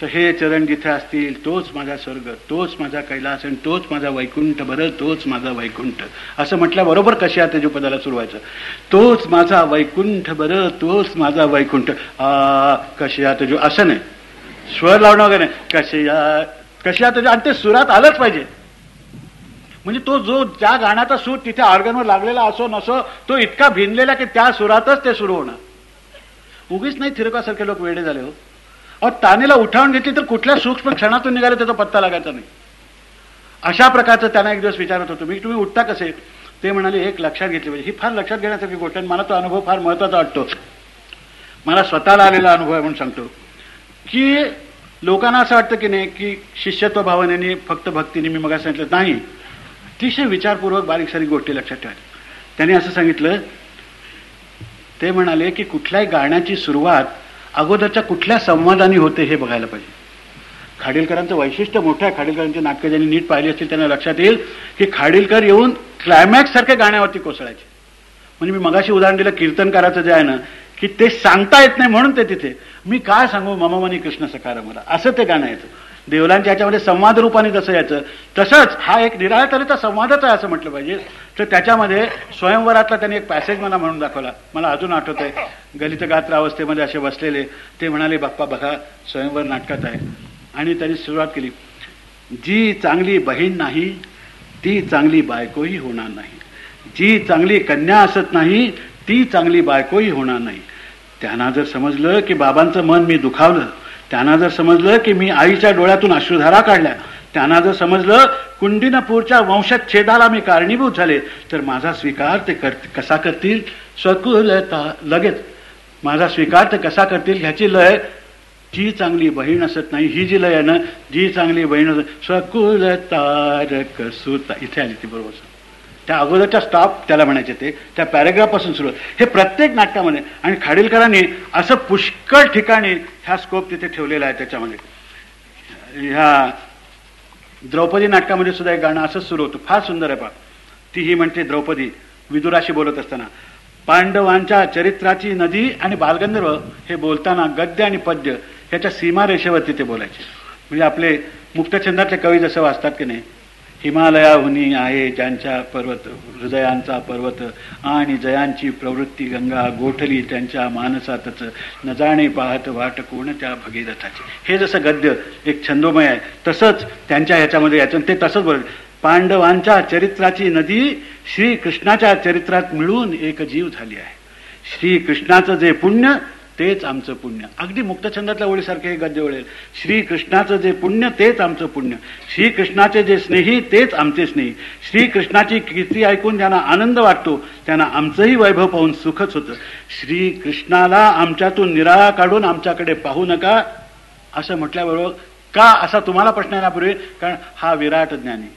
तर हे चरण जिथे असतील तोच माझा स्वर्ग तोच माझा कैलास आणि तोच माझा वैकुंठ बरं तोच माझा वैकुंठ. असं म्हटल्याबरोबर कशा तेजोपदाला सुरू व्हायचं तोच माझा वैकुंठ बरं तोच माझा वैकुंठ. आ कशी आता जो असं नाही. स्वर लावणं वगैरे कशया कशा तुझ्या आणि ते सुरात आलंच पाहिजे. म्हणजे तो जो ज्या गाण्याचा सूर तिथे ऑर्गनवर लागलेला असो नसो तो इतका भिनलेला की त्या सुरातच ते सुरू होणार. उगीच नाही थिरकासारखे लोक वेडे झाले हो. अहो तानेला उठावून घेतली तर कुठल्या सूक्ष्म क्षणातून निघाले त्याचा पत्ता लागायचा नाही. अशा प्रकारचं त्यांना एक दिवस विचारत होतो. मी तुम्ही उठता कसे? ते म्हणाले एक लक्षात घेतली पाहिजे. ही फार लक्षात घेण्यासारखी गोष्ट आणि मला तो अनुभव फार महत्त्वाचा वाटतो. मला स्वतःला आलेला अनुभव आहे म्हणून सांगतो. की लोकांना असं वाटतं की नाही की शिष्यत्व भावनेने फक्त भक्तीने मी मग सांगितलं नाही अतिशय विचारपूर्वक बारीक सारी गोष्टी लक्षात ठेवायच्या त्यांनी असं सांगितलं ते म्हणाले की कुठल्याही गाण्याची सुरुवात अगोदरच्या कुठल्या संवादानी होते हे बघायला पाहिजे. खाडीलकरांचं वैशिष्ट्य मोठं आहे. खाडीलकरांची नाटकं ज्यांनी नीट पाहिली असतील त्यांना लक्षात येईल की खाडीलकर येऊन क्लायमॅक्स सारख्या गाण्यावरती कोसळायचे. म्हणजे मी मगाशी उदाहरण दिलं कीर्तनकाराचं जे आहे ना की ते सांगता येत नाही म्हणून ते तिथे. मी काय सांगू मममनी कृष्ण सकार मला? असं ते गाणं येतं देवलांच्या ह्याच्यामध्ये संवाद रूपाने जसं यायचं तसंच हा एक निराळतरीचा संवादच आहे असं म्हटलं पाहिजे. तर त्याच्यामध्ये स्वयंवरातला त्यांनी एक पॅसेज मला म्हणून दाखवला. मला अजून आठवत आहे गलित गात्र अवस्थेमध्ये असे बसलेले ते म्हणाले बाप्पा बघा स्वयंवर नाटकात आहे. आणि त्यांनी सुरुवात केली. जी चांगली बहीण नाही ती चांगली बायकोही होणार नाही. जी चांगली कन्या असत नाही ती चांगली बायकोही होणार नाही. त्यांना जर समजलं की बाबांचं मन मी दुखावलं त्यांना जर समजलं की मी आईच्या डोळ्यातून अश्रुधारा काढल्या त्यांना जर समजलं कुंडिनपूरच्या वंशच्छेदाला मी कारणीभूत झाले तर माझा स्वीकार ते कर कसा करतील? स्वकुलता लगेच. माझा स्वीकार ते कसा करतील ह्याची लय जी चांगली बहीण असत नाही ही जी लय आहे ना जी चांगली बहीण असत स्वकुलतारक सुता इथे आली ती बरोबर. त्या अगोदरच्या स्टाफ त्याला म्हणायचे ते त्या पॅरेग्राफपासून सुरू. हे प्रत्येक नाटकामध्ये आणि खाडीलकरांनी असं पुष्कळ ठिकाणी ह्या स्कोप तिथे ठेवलेला आहे त्याच्यामध्ये. ह्या द्रौपदी नाटकामध्ये सुद्धा एक गाणं असंच सुरू होतं फार सुंदर आहे पा ती ही म्हणते द्रौपदी विदुराशी बोलत असताना. पांडवांच्या चरित्राची नदी आणि बालगंधर्व हे बोलताना गद्य आणि पद्य ह्याच्या सीमारेषेवरती ते बोलायचे. म्हणजे आपले मुक्तछंदातले कवी जसं वाचतात की नाही हिमालयाहुनी आहे ज्यांच्या पर्वत हृदयांचा पर्वत आणि जयांची प्रवृत्ती गंगा गोठली त्यांच्या मानसातच न जाणे पाहत वाट कोण त्या भगीरथाची. हे जसं गद्य एक छंदोमय आहे तसंच त्यांच्या ह्याच्यामध्ये याचं ते तसंच बोल पांडवांच्या चरित्राची नदी श्रीकृष्णाच्या चरित्रात मिळून एक जीव झाली आहे. श्रीकृष्णाचं जे पुण्य तेच आमचं पुण्य. अगदी मुक्तछंदातल्या ओळीसारखे हे गद्य ओळेल. श्रीकृष्णाचं जे पुण्य तेच आमचं पुण्य. श्रीकृष्णाचे जे स्नेही तेच आमचे स्नेही. श्रीकृष्णाची कीर्ती ऐकून ज्यांना आनंद वाटतो त्यांना आमचंही वैभव पाहून सुखच होतं. श्रीकृष्णाला आमच्यातून निराळा काढून आमच्याकडे पाहू नका असं म्हटल्याबरोबर का असा तुम्हाला प्रश्न येण्यापूर्वी? कारण हा विराट ज्ञानी.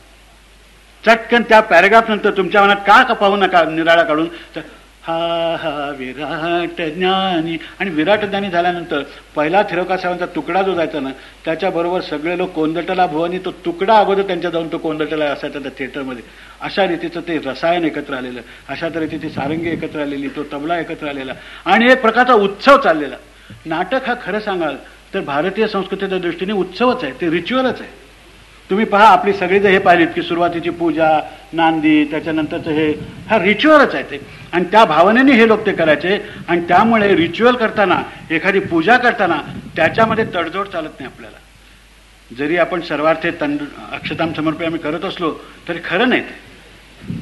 चटकन त्या पॅरेग्राफ नंतर तुमच्या मनात का का पाहू नका निराळा काढून? तर हा हा विराट ज्ञानी. आणि विराट ज्ञानी झाल्यानंतर पहिला थिरकासाहेबांचा तुकडा जो जायचा ना त्याच्याबरोबर सगळे लोक कोंदटला भुवनी तो तुकडा अगोदर त्यांच्या जाऊन तो कोंदटला असायचा त्या थिएटरमध्ये. अशा रीतीचं ते रसायन एकत्र आलेलं अशा तऱ्हेची ती सारंगी एकत्र आलेली तो तबला एकत्र आलेला. आणि एक प्रकारचा उत्सव चाललेला. नाटक हा खरं सांगाल तर भारतीय संस्कृतीच्या दृष्टीने उत्सवच आहे ते रिच्युअलच आहे. तुम्ही पहा आपली सगळी जर हे पाहिलीत की सुरुवातीची पूजा नांदी त्याच्यानंतरचं हे हा रिच्युअलच आहे ते. आणि त्या भावनेने हे लोक ते करायचे. आणि त्यामुळे रिच्युअल करताना एखादी पूजा करताना त्याच्यामध्ये तडजोड चालत नाही आपल्याला. जरी आपण सर्वार्थे तंड अक्षताम समर्पण आम्ही करत असलो तरी खरं नाही ते.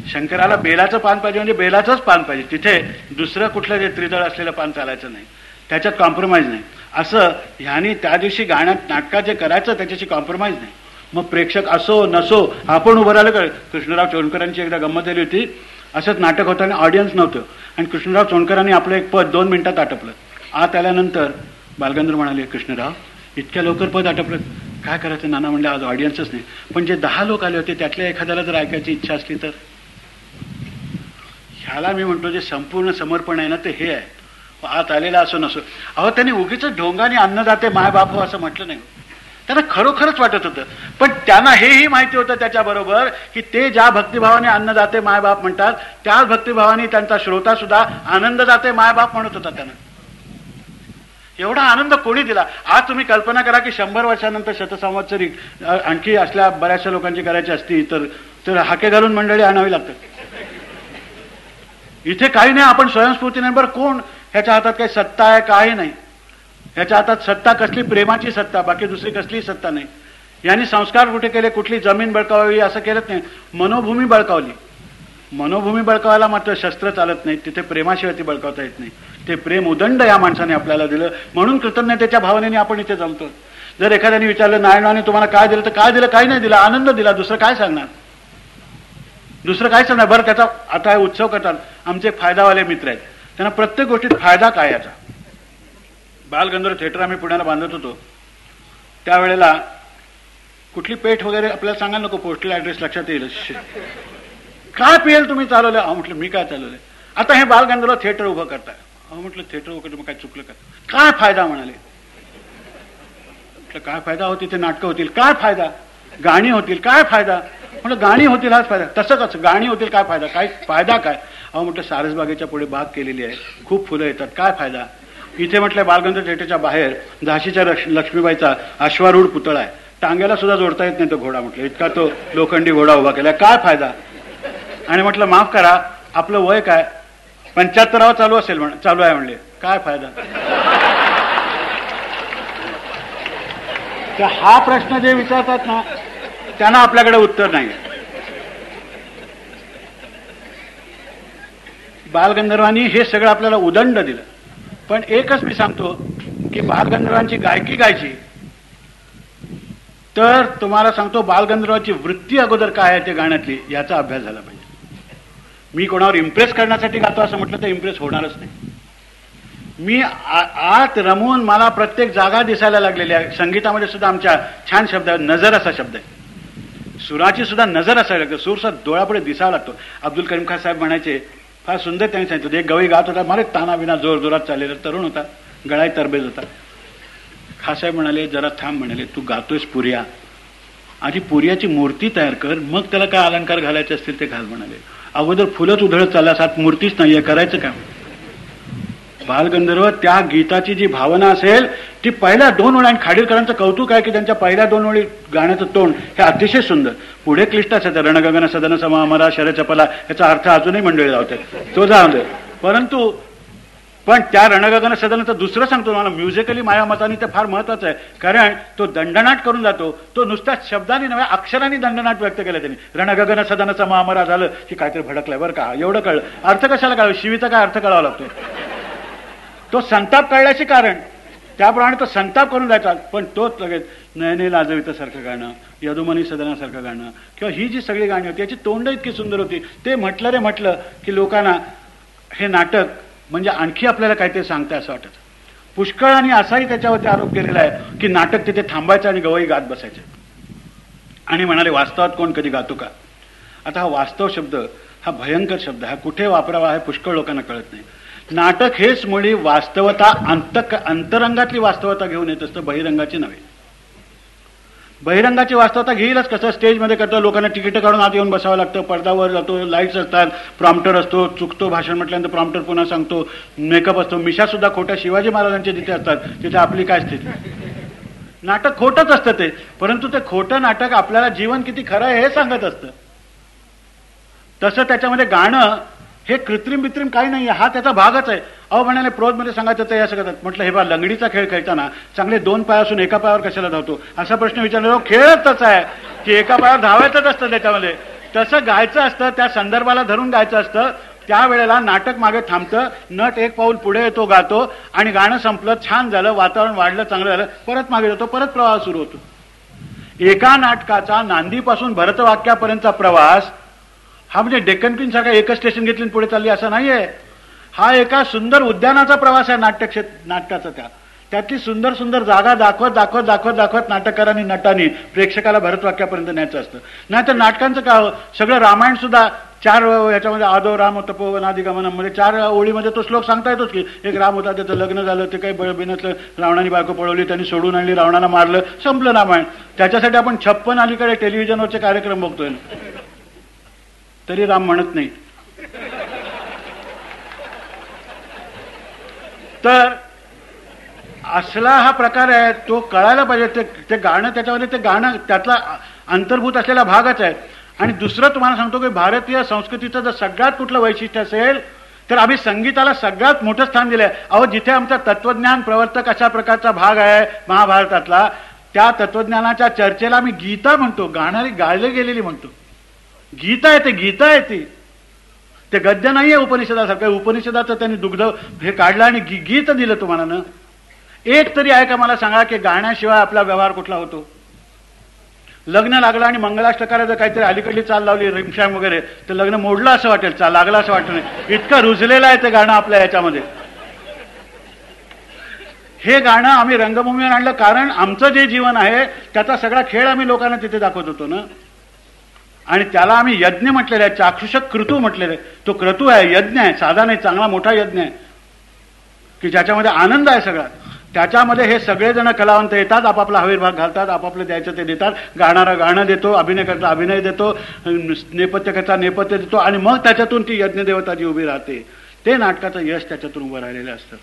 शंकराला बेलाचं पान पाहिजे म्हणजे बेलाचंच पान पाहिजे. तिथे दुसरं कुठलं जे त्रिदळ असलेलं पान चालायचं नाही. त्याच्यात कॉम्प्रोमाइज नाही. असं ह्यानी त्या दिवशी गाण्यात नाटकात जे करायचं त्याच्याशी कॉम्प्रोमाइज नाही. मग प्रेक्षक असो नसो आपण उभं राहिलं का? कृष्णराव चोणकरांची एकदा गंमत झाली होती. असंच नाटक होतं आणि ऑडियन्स नव्हतं. आणि कृष्णराव चोणकरांनी आपलं एक पद दोन मिनिटात आटपलं. आत आल्यानंतर बालगंधर म्हणाले कृष्णराव इतक्या लवकर पद आटपलं. काय करायचं नाना म्हणले आज ऑडियन्सच नाही. पण जे दहा लोक आले होते त्यातल्या एखाद्याला जर ऐकायची इच्छा असली तर? ह्याला मी म्हणतो जे संपूर्ण समर्पण आहे ना ते हे आहे. आत आलेला असो नसो. अहो त्यांनी उगीच ढोंगाने अन्नदाते माय बापू हो असं म्हटलं नाही. त्यांना खरोखरच वाटत होतं. पण त्यांना हेही माहिती होतं त्याच्याबरोबर की ते ज्या भक्तिभावाने अन्नदाते मायबाप म्हणतात त्याच भक्तिभावाने त्यांचा श्रोता सुद्धा आनंददाते मायबाप म्हणत होता त्यांना. एवढा आनंद कोणी दिला? आज तुम्ही कल्पना करा की शंभर वर्षानंतर शतसंवत्सरी आणखी असल्या बऱ्याचशा लोकांची करायची असती तर तर हाके घालून मंडळी आणावी लागतात. इथे काही नाही आपण स्वयंस्फूर्तीने बरं कोण? ह्याच्या हातात काही सत्ता आहे काही नाही. याच्या हातात सत्ता कसली? प्रेमाची सत्ता बाकी दुसरी कसली सत्ता नाही. यांनी संस्कार कुठे केले? कुठली जमीन बळकावावी असं केलंच नाही. मनोभूमी बळकावली. मनोभूमी बळकावायला मात्र शस्त्र चालत नाही तिथे प्रेमाशिवाय ती बळकावता येत नाही. ते प्रेम उदंड या माणसाने आपल्याला दिलं. म्हणून कृतज्ञतेच्या भावनेने आपण इथे जमतो. जर एखाद्याने विचारलं नारायणाने तुम्हाला काय दिलं? तर काय दिलं काही नाही दिलं? आनंद दिला. दुसरं काय सांगणार? दुसरं काय सांगणार? बरं त्याचा आता हे उत्सव करतात. आमचे फायदावाले मित्र आहेत. त्यांना प्रत्येक गोष्टीत फायदा काय याचा बालगंधर्व थिएटर आम्ही पुण्याला बांधत होतो. त्यावेळेला कुठली पेठ वगैरे आपल्याला सांगायला नको पोस्टल ऍड्रेस लक्षात येईल. काय पिएल तुम्ही चालवलं? अहो म्हटलं मी काय चालवलंय? आता हे बालगंधर्व थिएटर उभं करताय. अहो म्हटलं थिएटर उभं करतो मग काय चुकलं का? काय फायदा म्हणाले? म्हटलं काय फायदा? हो तिथे नाटकं होतील. काय फायदा? गाणी होतील. काय फायदा? म्हटलं गाणी होतील हाच फायदा. तसं कसं गाणी होतील काय फायदा? काय फायदा काय? अहो म्हटलं सारसबागेच्या पुढे बाग केलेली आहे. खूप फुलं येतात. काय फायदा? इथे म्हटलं बालगंधर्व थिएटरच्या बाहेर झाशीच्या लक्ष्मीबाईचा अश्वारूढ पुतळा आहे. टांग्याला सुद्धा जोडता येत नाही तो घोडा म्हटलं. इतका तो लोखंडी घोडा उभा केला. काय फायदा? आणि म्हटलं माफ करा आपलं वय काय? पंच्याहत्तरावा चालू असेल म्हण चालू आहे म्हणले. काय फायदा? तर हा प्रश्न जे विचारतात ना त्यांना आपल्याकडे उत्तर नाही. बालगंधर्वांनी हे सगळं आपल्याला उदंड दिलं. पण एकच मी सांगतो की बालगंधर्वांची गायकी गायची तर तुम्हाला सांगतो बालगंधर्वाची वृत्ती अगोदर काय आहे ते गाण्यातली याचा अभ्यास झाला पाहिजे. मी कोणावर इम्प्रेस करण्यासाठी गातो असं म्हटलं तर इम्प्रेस होणारच नाही. मी आ- आत रमून मला प्रत्येक जागा दिसायला लागलेल्या संगीतामध्ये सुद्धा आमच्या छान शब्द नजर असा शब्द आहे. सुराची सुद्धा नजर असायला लागते. सूर डोळ्यापुढे दिसावा लागतो. अब्दुल करीम खान साहेब म्हणायचे फार सुंदर त्यांनी सांगितलं एक गवई गात होता मारे तानाविना जोर जोरात चाललेला तरुण होता. गळाही तरबेज होता. खासाहेब म्हणाले जरा थांब म्हणाले तू गातोयस पुर्या आधी पुर्याची मूर्ती तयार कर मग त्याला काय अलंकार घालायचे असतील ते घाल म्हणाले. अगोदर फुलंच उधळत चालल्यास आत मूर्तीच नाहीये करायचं काय बालगंधर्व त्या गीताची जी भावना असेल ती पहिल्या दोन ओळी आणि खाडीलकरांचं कौतुक आहे की त्यांच्या पहिल्या दोन ओळी गाण्याचं तोंड हे अतिशय सुंदर. पुढे क्लिष्ट असायचं रणगगन सदन समामरा शरचपला याचा अर्थ अजूनही मंडळी लावते. तो जाऊ परंतु पण त्या रणगगन सदनाचं दुसरं सांगतो मला म्युझिकली माझ्या मताने ते फार महत्वाचं आहे. कारण तो दंडनाट करून जातो. तो नुसत्या शब्दाने नव्या अक्षराने दंडनाट व्यक्त केलं त्यांनी. रणगगन सदनाचा महामरा झालं की काहीतरी भडकलंय बरं का? एवढं कळलं. अर्थ कशाला कळलं? शिवीचा काय अर्थ कळावा लागतो तो संताप कळल्याचे कारण. त्याप्रमाणे तो संताप करून जायचा पण तोच लगेच नयने लाजवितासारखं गाणं यदुमनी सदनासारखं गाणं किंवा ही जी सगळी गाणी होती याची तोंड इतकी सुंदर होती. ते म्हटलं रे म्हटलं की लोकांना हे नाटक म्हणजे आणखी आपल्याला काहीतरी सांगतंय असं वाटत. पुष्कळ आणि असाही त्याच्यावरती आरोप केलेला आहे की नाटक तिथे थांबायचं आणि गवई गात बसायचे. आणि म्हणाले वास्तवात कोण कधी गातो का? आता हा वास्तव शब्द हा भयंकर शब्द हा कुठे वापरावा हे पुष्कळ लोकांना कळत नाही. नाटक हेच मुळी वास्तवता अंतक अंतरंगातली वास्तवता घेऊन येत असतं बहिरंगाची नव्हे. बहिरंगाची वास्तवता घेईलच कसं? स्टेजमध्ये करतं लोकांना तिकीटं काढून आत येऊन बसावं लागतं पडद्यावर जातो लाईट्स असतात प्रॉम्प्टर असतो चुकतो भाषण म्हटल्यानंतर प्रॉम्प्टर पुन्हा सांगतो मेकअप असतो. मिशासुद्धा खोट्या शिवाजी महाराजांचे जिथे असतात तिथे आपली काय स्थिती? नाटक खोटंच असतं ते परंतु ते खोटं नाटक आपल्याला जीवन किती खरं आहे हे सांगत असतं. तसं त्याच्यामध्ये गाणं हे कृत्रिम बित्रिम काही नाही हा त्याचा भागच आहे. अहो म्हणाले प्रोजमध्ये सांगायचं तर असं सगळ्यात. म्हटलं हे बा लंगडीचा खेळ खेळताना चांगले दोन पाय असून एका पायावर कशाला धावतो? असा प्रश्न विचारला खेळतच खेळच आहे. की एका पायावर धावायचंच असतं त्याच्यामध्ये. तसं गायचं असतं त्या संदर्भाला धरून गायचं असतं. त्यावेळेला नाटक मागे थांबतं नट एक पाऊल पुढे येतो गातो आणि गाणं संपलं छान झालं वातावरण वाढलं चांगलं झालं परत मागे जातो परत प्रवाह सुरू होतो. एका नाटकाचा नांदीपासून भरतवाक्यापर्यंतचा प्रवास हा म्हणजे डेक्कन क्वीन सारखा एकच स्टेशन घेतली पुढे चालली असं नाहीये. हा एका सुंदर उद्यानाचा प्रवास आहे नाट्य क्षेत्र नाटकाचा त्या. त्यातली सुंदर सुंदर जागा दाखवत दाखवत दाखवत दाखवत नाटककारांनी नटांनी प्रेक्षकाला भरतवाक्यापर्यंत न्यायचं असतं. नाहीतर नाटकांचं काय हो- सगळं रामायण सुद्धा चार याच्यामध्ये आदो राम तपोवनादिगमनामध्ये चार ओळीमध्ये तो श्लोक सांगता येतोच की एक राम होता त्याचं लग्न झालं ते काही बिनतलं रावणाने बायको पळवली त्यांनी सोडून आणली रावणाला मारलं संपलं रामायण. त्याच्यासाठी आपण छप्पन अलीकडे टेलिव्हिजनवरचे कार्यक्रम बघतोय. तरी राम म्हणत नाही तर असला हा प्रकार आहे तो कळायला पाहिजे. ते ते गाणं त्याच्यामध्ये ते गाणं त्यातला अंतर्भूत असलेला भागच आहे. आणि दुसरं तुम्हाला सांगतो की भारतीय संस्कृतीचं जर सगळ्यात कुठलं वैशिष्ट्य असेल तर आम्ही संगीताला सगळ्यात मोठं स्थान दिलंय. अहो जिथे आमचा तत्वज्ञान प्रवर्तक अशा प्रकारचा भाग आहे महाभारतातला त्या तत्वज्ञानाच्या चर्चेला आम्ही गीता म्हणतो गाणारी गाळली गेलेली म्हणतो. गीता आहे ते गीता आहे ती. ते गद्य नाही आहे उपनिषदासारखं. उपनिषदाचं त्यांनी दुग्ध हे काढलं आणि गीत दिलं तुम्हाला ना एक तरी आहे का मला सांगा की गाण्याशिवाय आपला व्यवहार कुठला होतो? लग्न लागलं आणि मंगलाष्टकाला जर काहीतरी अलीकडली चाल लावली रिमशॅम वगैरे तर लग्न मोडलं असं वाटेल चाल लागलं असं वाटलं नाही. इतकं रुजलेलं आहे ते गाणं आपल्या याच्यामध्ये. हे गाणं आम्ही रंगभूमीवर आणलं कारण आमचं जे जीवन आहे त्याचा सगळा खेळ आम्ही लोकांना तिथे दाखवत होतो ना. आणि त्याला आम्ही यज्ञ म्हटलेलं आहे चाक्षुषक कृतू म्हटलेलं आहे. तो क्रतू आहे यज्ञ आहे साधा नाही चांगला मोठा यज्ञ आहे. की ज्याच्यामध्ये आनंद आहे सगळा. त्याच्यामध्ये हे सगळेजण कलावंत येतात आपापला हवीर घालतात आपापले द्यायचं ते देतात. गाणारा गाणं देतो अभिनय करता अभिनय देतो नेपथ्य करता नेपथ्य देतो आणि मग त्याच्यातून ती यज्ञदेवता जी उभी राहते ते नाटकाचं यश त्याच्यातून उभं राहिलेलं असतं.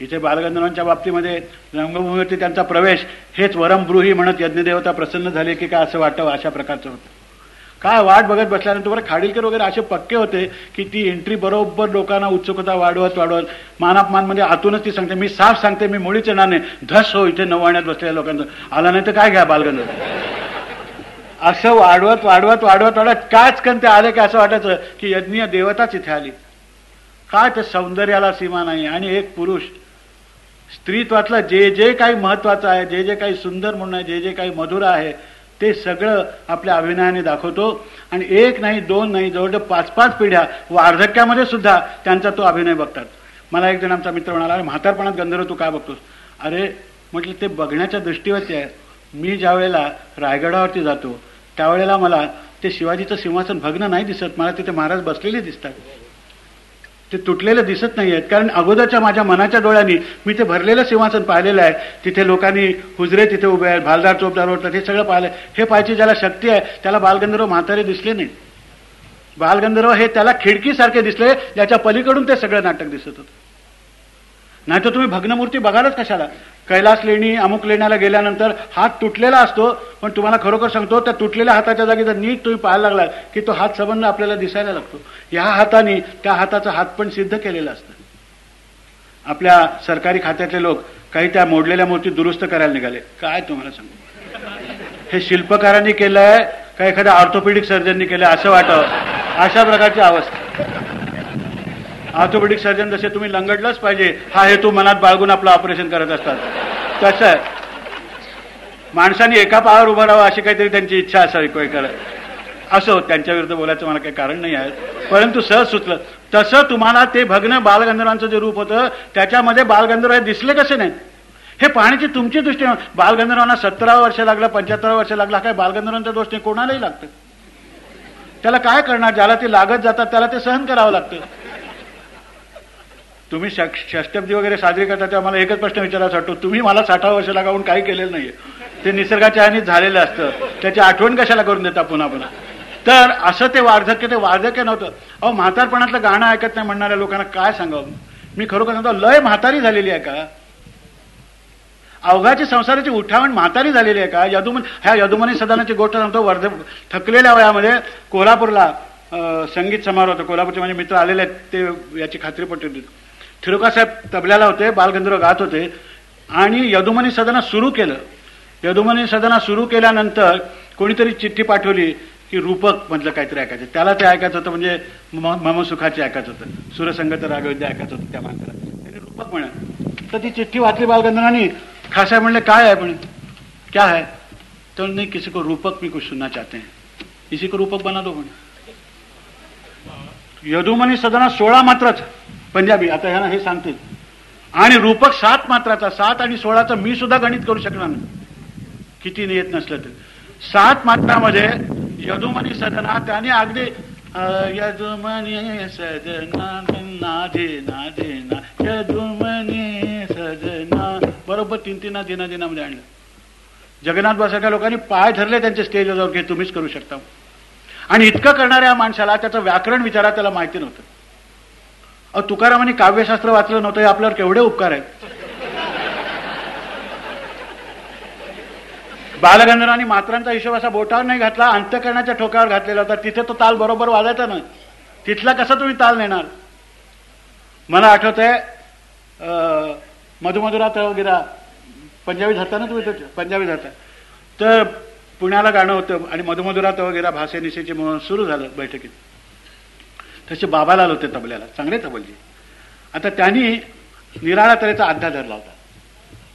इथे बालगंधर्वांच्या बाबतीमध्ये रंगभूमीवरती त्यांचा प्रवेश हेच वरमब्रूही म्हणत यज्ञदेवता प्रसन्न झाले की काय असं वाटावं अशा प्रकारचं होतं. काय वाट बघत बसल्यानंतर बरं खाडीलकर वगैरे असे पक्के होते की ती एंट्री बरोबर लोकांना उत्सुकता वाढवत वाढवत. मानापमान म्हणजे आतूनच ती सांगते मी साफ सांगते मी मुळीच येणार नाही. धस हो इथे नवाण्यात बसलेल्या लोकांचं. आला नाही तर काय घ्या बालगंध असं वाढवत वाढवत वाढवत वाढवत कायच कण ते आले की असं वाटायचं की यज्ञीय देवताच इथे आली. काय तर सौंदर्याला सीमा नाही आणि एक पुरुष. स्त्रीत्वातलं जे जे काही महत्वाचं आहे जे जे काही सुंदर म्हणून आहे जे जे काही मधुर आहे ते सगळं आपल्या अभिनयाने दाखवतो. आणि एक नाही दोन नाही जवळजवळ पाच पाच पिढ्या वार्धक्यामध्ये सुद्धा त्यांचा तो अभिनय बघतात. मला एक जण आमचा मित्र म्हणाला अरे म्हातारपणात गंधर्व तू काय बघतोस? अरे म्हटलं ते बघण्याच्या दृष्टीवरती आहे. मी ज्या वेळेला रायगडावरती जातो त्यावेळेला मला ते शिवाजीचं सिंहासन भग्न नाही दिसत. मला तिथे महाराज बसलेले दिसतात. ते तुटलेलं दिसत नाही आहेत कारण अगोदरच्या माझ्या मनाच्या डोळ्यांनी मी ते भरलेलं सिंहासन पाहिलेलं आहे. तिथे लोकांनी हुजरे तिथे उभे आहेत भालदार चोपदार ओढतात हे सगळं पाहिलं. हे पाहायची ज्याला शक्ती आहे त्याला बालगंधर्व म्हातारे दिसले नाही. बालगंधर्व हे त्याला खिडकीसारखे दिसले ज्याच्या पलीकडून ते सगळं नाटक दिसत होतं. नाही तर तुम्ही भग्नमूर्ती बघालच कशाला? कैलास लेणी अमुक लेण्याला गेल्यानंतर हात तुटलेला असतो पण तुम्हाला खरोखर सांगतो त्या तुटलेल्या हाताच्या जागी जर नीट तुम्ही पाहायला लागला की तो हात संबंध आपल्याला दिसायला लागतो. या हाताने त्या हाताचा हात पण सिद्ध केलेला असतं. आपल्या सरकारी खात्यातले लोक काही त्या मोडलेल्या मूर्ती दुरुस्त करायला निघाले. काय तुम्हाला सांगू? हे शिल्पकारांनी केलंय का एखाद्या ऑर्थोपेडिक सर्जननी केलंय असं वाटावं अशा प्रकारची अवस्था. ऑर्थोपेडिक सर्जन जसे तुम्ही लंगडलंच पाहिजे हा हेतू मनात बाळगून आपलं ऑपरेशन करत असतात. तसं आहे माणसाने एका पायावर उभं राहावं अशी काहीतरी त्यांची इच्छा असावी कोय करत असो त्यांच्या विरुद्ध बोलायचं मला काही कारण नाही आहे. परंतु सहज सुचलं. तसं तुम्हाला ते भग्न बालगंधर्वांचं जे रूप होतं त्याच्यामध्ये बालगंधर्व हे दिसले कसे नाही? हे पाहण्याची तुमची दृष्टी बालगंधर्वांना सतरा वर्ष लागलं पंच्याहत्तर वर्ष लागला काय बालगंधर्वांचा दोष नाही कोणालाही लागतं. त्याला काय करणार? ज्याला ते लागत जातात त्याला ते सहन करावं लागतं. तुम्ही षष्टब्दी वगैरे साजरी करता तेव्हा मला एकच प्रश्न विचारायचा वाटतो तुम्ही मला साठा वर्ष लागावून काही केलेलं नाहीये. ते निसर्गाच्या आणि झालेलं असतं. त्याची आठवण कशाला करून देता पुन्हा पुन्हा? तर असं ते वार्धक्य ते वार्धक्य नव्हतं. अहो म्हातारपणातलं गाणं ऐकत नाही म्हणणाऱ्या लोकांना काय सांगावं? मी खरोखर सांगतो लय म्हातारी झालेली आहे का? अवघाची संसाराची उठावण म्हातारी झालेली आहे का? यदुमन ह्या यदुमनी सदानाची गोष्ट सांगतो वर्ध थकलेल्या वयामध्ये कोल्हापूरला संगीत समारोह होता. कोल्हापूरचे माझे मित्र आलेले आहेत ते याची खात्री पटवली थिरुकासाहेब तबल्याला होते बालगंधर्व गात होते आणि यदुमनी सदना सुरू केलं. यदुमनी सदना सुरू केल्यानंतर कोणीतरी चिठ्ठी पाठवली की रूपक म्हटलं काहीतरी ऐकायचं. त्याला ते ऐकायचं होतं म्हणजे मम सुखाचे ऐकायचं होतं. सुरसंगत रागविद्य ऐकायचं होतं त्या माणसाला. त्याने रूपक म्हणत तर ती चिठ्ठी वाचली बालगंधर्वानी. खासाहेब म्हणले काय आहे? पण क्या है? तो नाही किसी को रूपक मी कुछ सुनना चाहते हैं. इसी को रूपक बना दो यदुमनी सदना सोळा मात्रच. पंजाबी आता ह्यानं हे सांगतील आणि रूपक सात मात्राचा सात आणि सोळाचा मी सुद्धा गणित करू शकणार नाही. किती येत नसलं तर. सात मात्रामध्ये यदुमनी सदना त्याने अगदी यदुमनी सदना नाधे नाधे ना यदुमनी सदना. बरोबर तीन तीन दिना दिनामध्ये आणलं. जगन्नाथ बसारख्या लोकांनी पाय धरले त्यांच्या स्टेजवर की तुम्हीच करू शकता. आणि इतकं करणाऱ्या माणसाला त्याचं व्याकरण विचारा त्याला माहिती नव्हतं. अहो तुकारामाने काव्यशास्त्र वाचलं नव्हतं हे आपल्यावर केवढे उपकार आहेत. आणि मात्रांचा हिशोब असा बोटावर नाही घातला अंत्यकरणाच्या ठोक्यावर घातलेला होता. तिथे तो ताल बरोबर वाजायचा ना. तिथला कसा तुम्ही ताल नेणार? मला आठवत आहे मधुमधुरा तळवगिरा पंजाबी जाता ना तुम्ही पंजाबी धरता. तर पुण्याला गाणं होतं आणि मधुमधुरा तळवगिरा भाषेनिशेचे म्हणून सुरू झालं बैठकीत. तसे बाबाला होते तबल्याला. चांगले तबलजी. आता त्यांनी निराळा तऱ्हेचा अध्या धरला होता.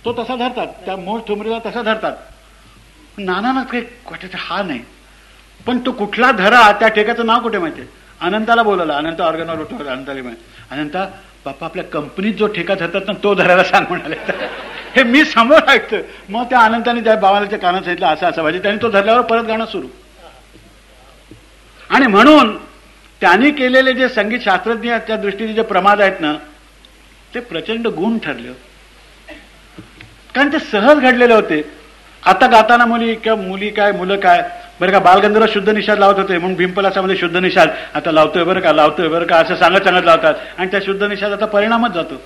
तो तसा धरतात. त्या मूळ ठुमरीला तसा धरतात. नाना काही कुठे हा नाही. पण तो कुठला धरा त्या ठेक्याचं नाव कुठे माहितीये अनंताला बोलवला. अनंत ऑर्गनवर उठवलं अनंताला माहिती अनंता बाप्पा आपल्या कंपनीत जो ठेका धरतात ना तो धरायला सांग म्हणाले. हे मी समोर ऐकतो मग त्या अनंताने त्या बाबाच्या कानात सांगितलं असं असं. पाहिजे त्यांनी तो धरल्यावर परत गाणं सुरू. आणि म्हणून त्यांनी केलेले जे संगीत शास्त्रज्ञ त्या दृष्टीने जे प्रमाद आहेत ना ते प्रचंड गुण ठरले कारण ते सहज घडलेले होते. आता गाताना मुली किंवा मुली काय मुलं काय बरं का बालगंधर्व शुद्ध निषाद लावत होते म्हणून भिंपलासामध्ये शुद्ध निषाद आता लावतोय बरं का लावतोय बरं का असं सांगत सांगत लावतात. आणि त्या शुद्ध निषादाचा परिणामच जातो.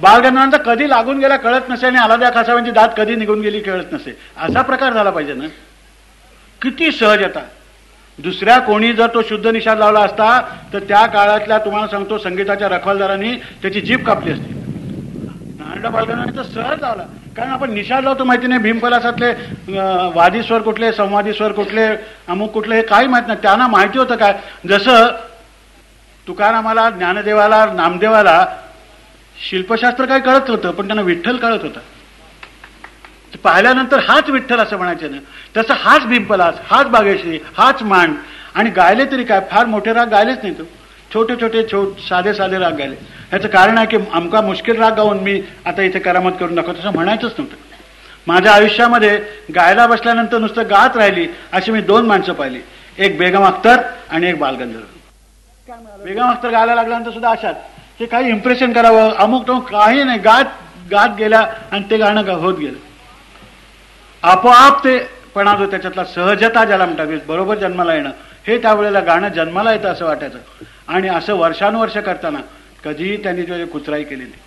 बालगंधर्वांचा कधी लागून गेला कळत नसे आणि आलाद्या खासावांची दात कधी निघून गेली कळत नसे असा प्रकार झाला पाहिजे ना. किती सहज येतात दुसऱ्या कोणी जर तो शुद्ध निषाद लावला असता तर त्या काळातल्या तुम्हाला सांगतो संगीताच्या रखवालदारांनी त्याची जीप कापली असती. नारडा बालगंधर्वांनी तर सहज लावला. कारण आपण निषाद लावतो माहिती नाही भीमपलासातले वादी स्वर कुठले संवादी स्वर कुठले अमुक कुठले हे काही माहीत नाही. त्यांना माहिती होतं काय? जसं तुकारामाला ज्ञानदेवाला नामदेवाला शिल्पशास्त्र काही कळत होतं पण त्यांना विठ्ठल कळत होता. पाहिल्यानंतर हाच विठ्ठल असं म्हणायचं ना. तसं हाच भिंपलास हाच बागेश्री हाच मान आणि गायले तरी काय? फार मोठे राग गायलेच नाही तो. छोटे छोटे छो साधे साधे राग गायले. ह्याचं कारण आहे की आमका मुश्किल राग गाऊन मी आता इथे करामत करून दाखवतो असं म्हणायचंच नव्हतं. माझ्या आयुष्यामध्ये गायला बसल्यानंतर नुसतं गात राहिली अशी मी दोन माणसं पाहिली. एक बेगम अख्तर आणि एक बालगंधर्व. बेगम अख्तर गायला लागल्यानंतर सुद्धा अशात की काही इम्प्रेशन करावं. अमुक तो काही नाही. गात गात गेल्या आणि ते गाणं होत गेलं. आपोआप ते पण जो त्याच्यातला सहजता ज्याला म्हणतात बरोबर जन्माला येणं हे त्यावेळेला गाणं जन्माला येतं असं वाटायचं. आणि असं वर्षानुवर्ष करताना कधीही त्यांनी जो कुचराई केली नाही.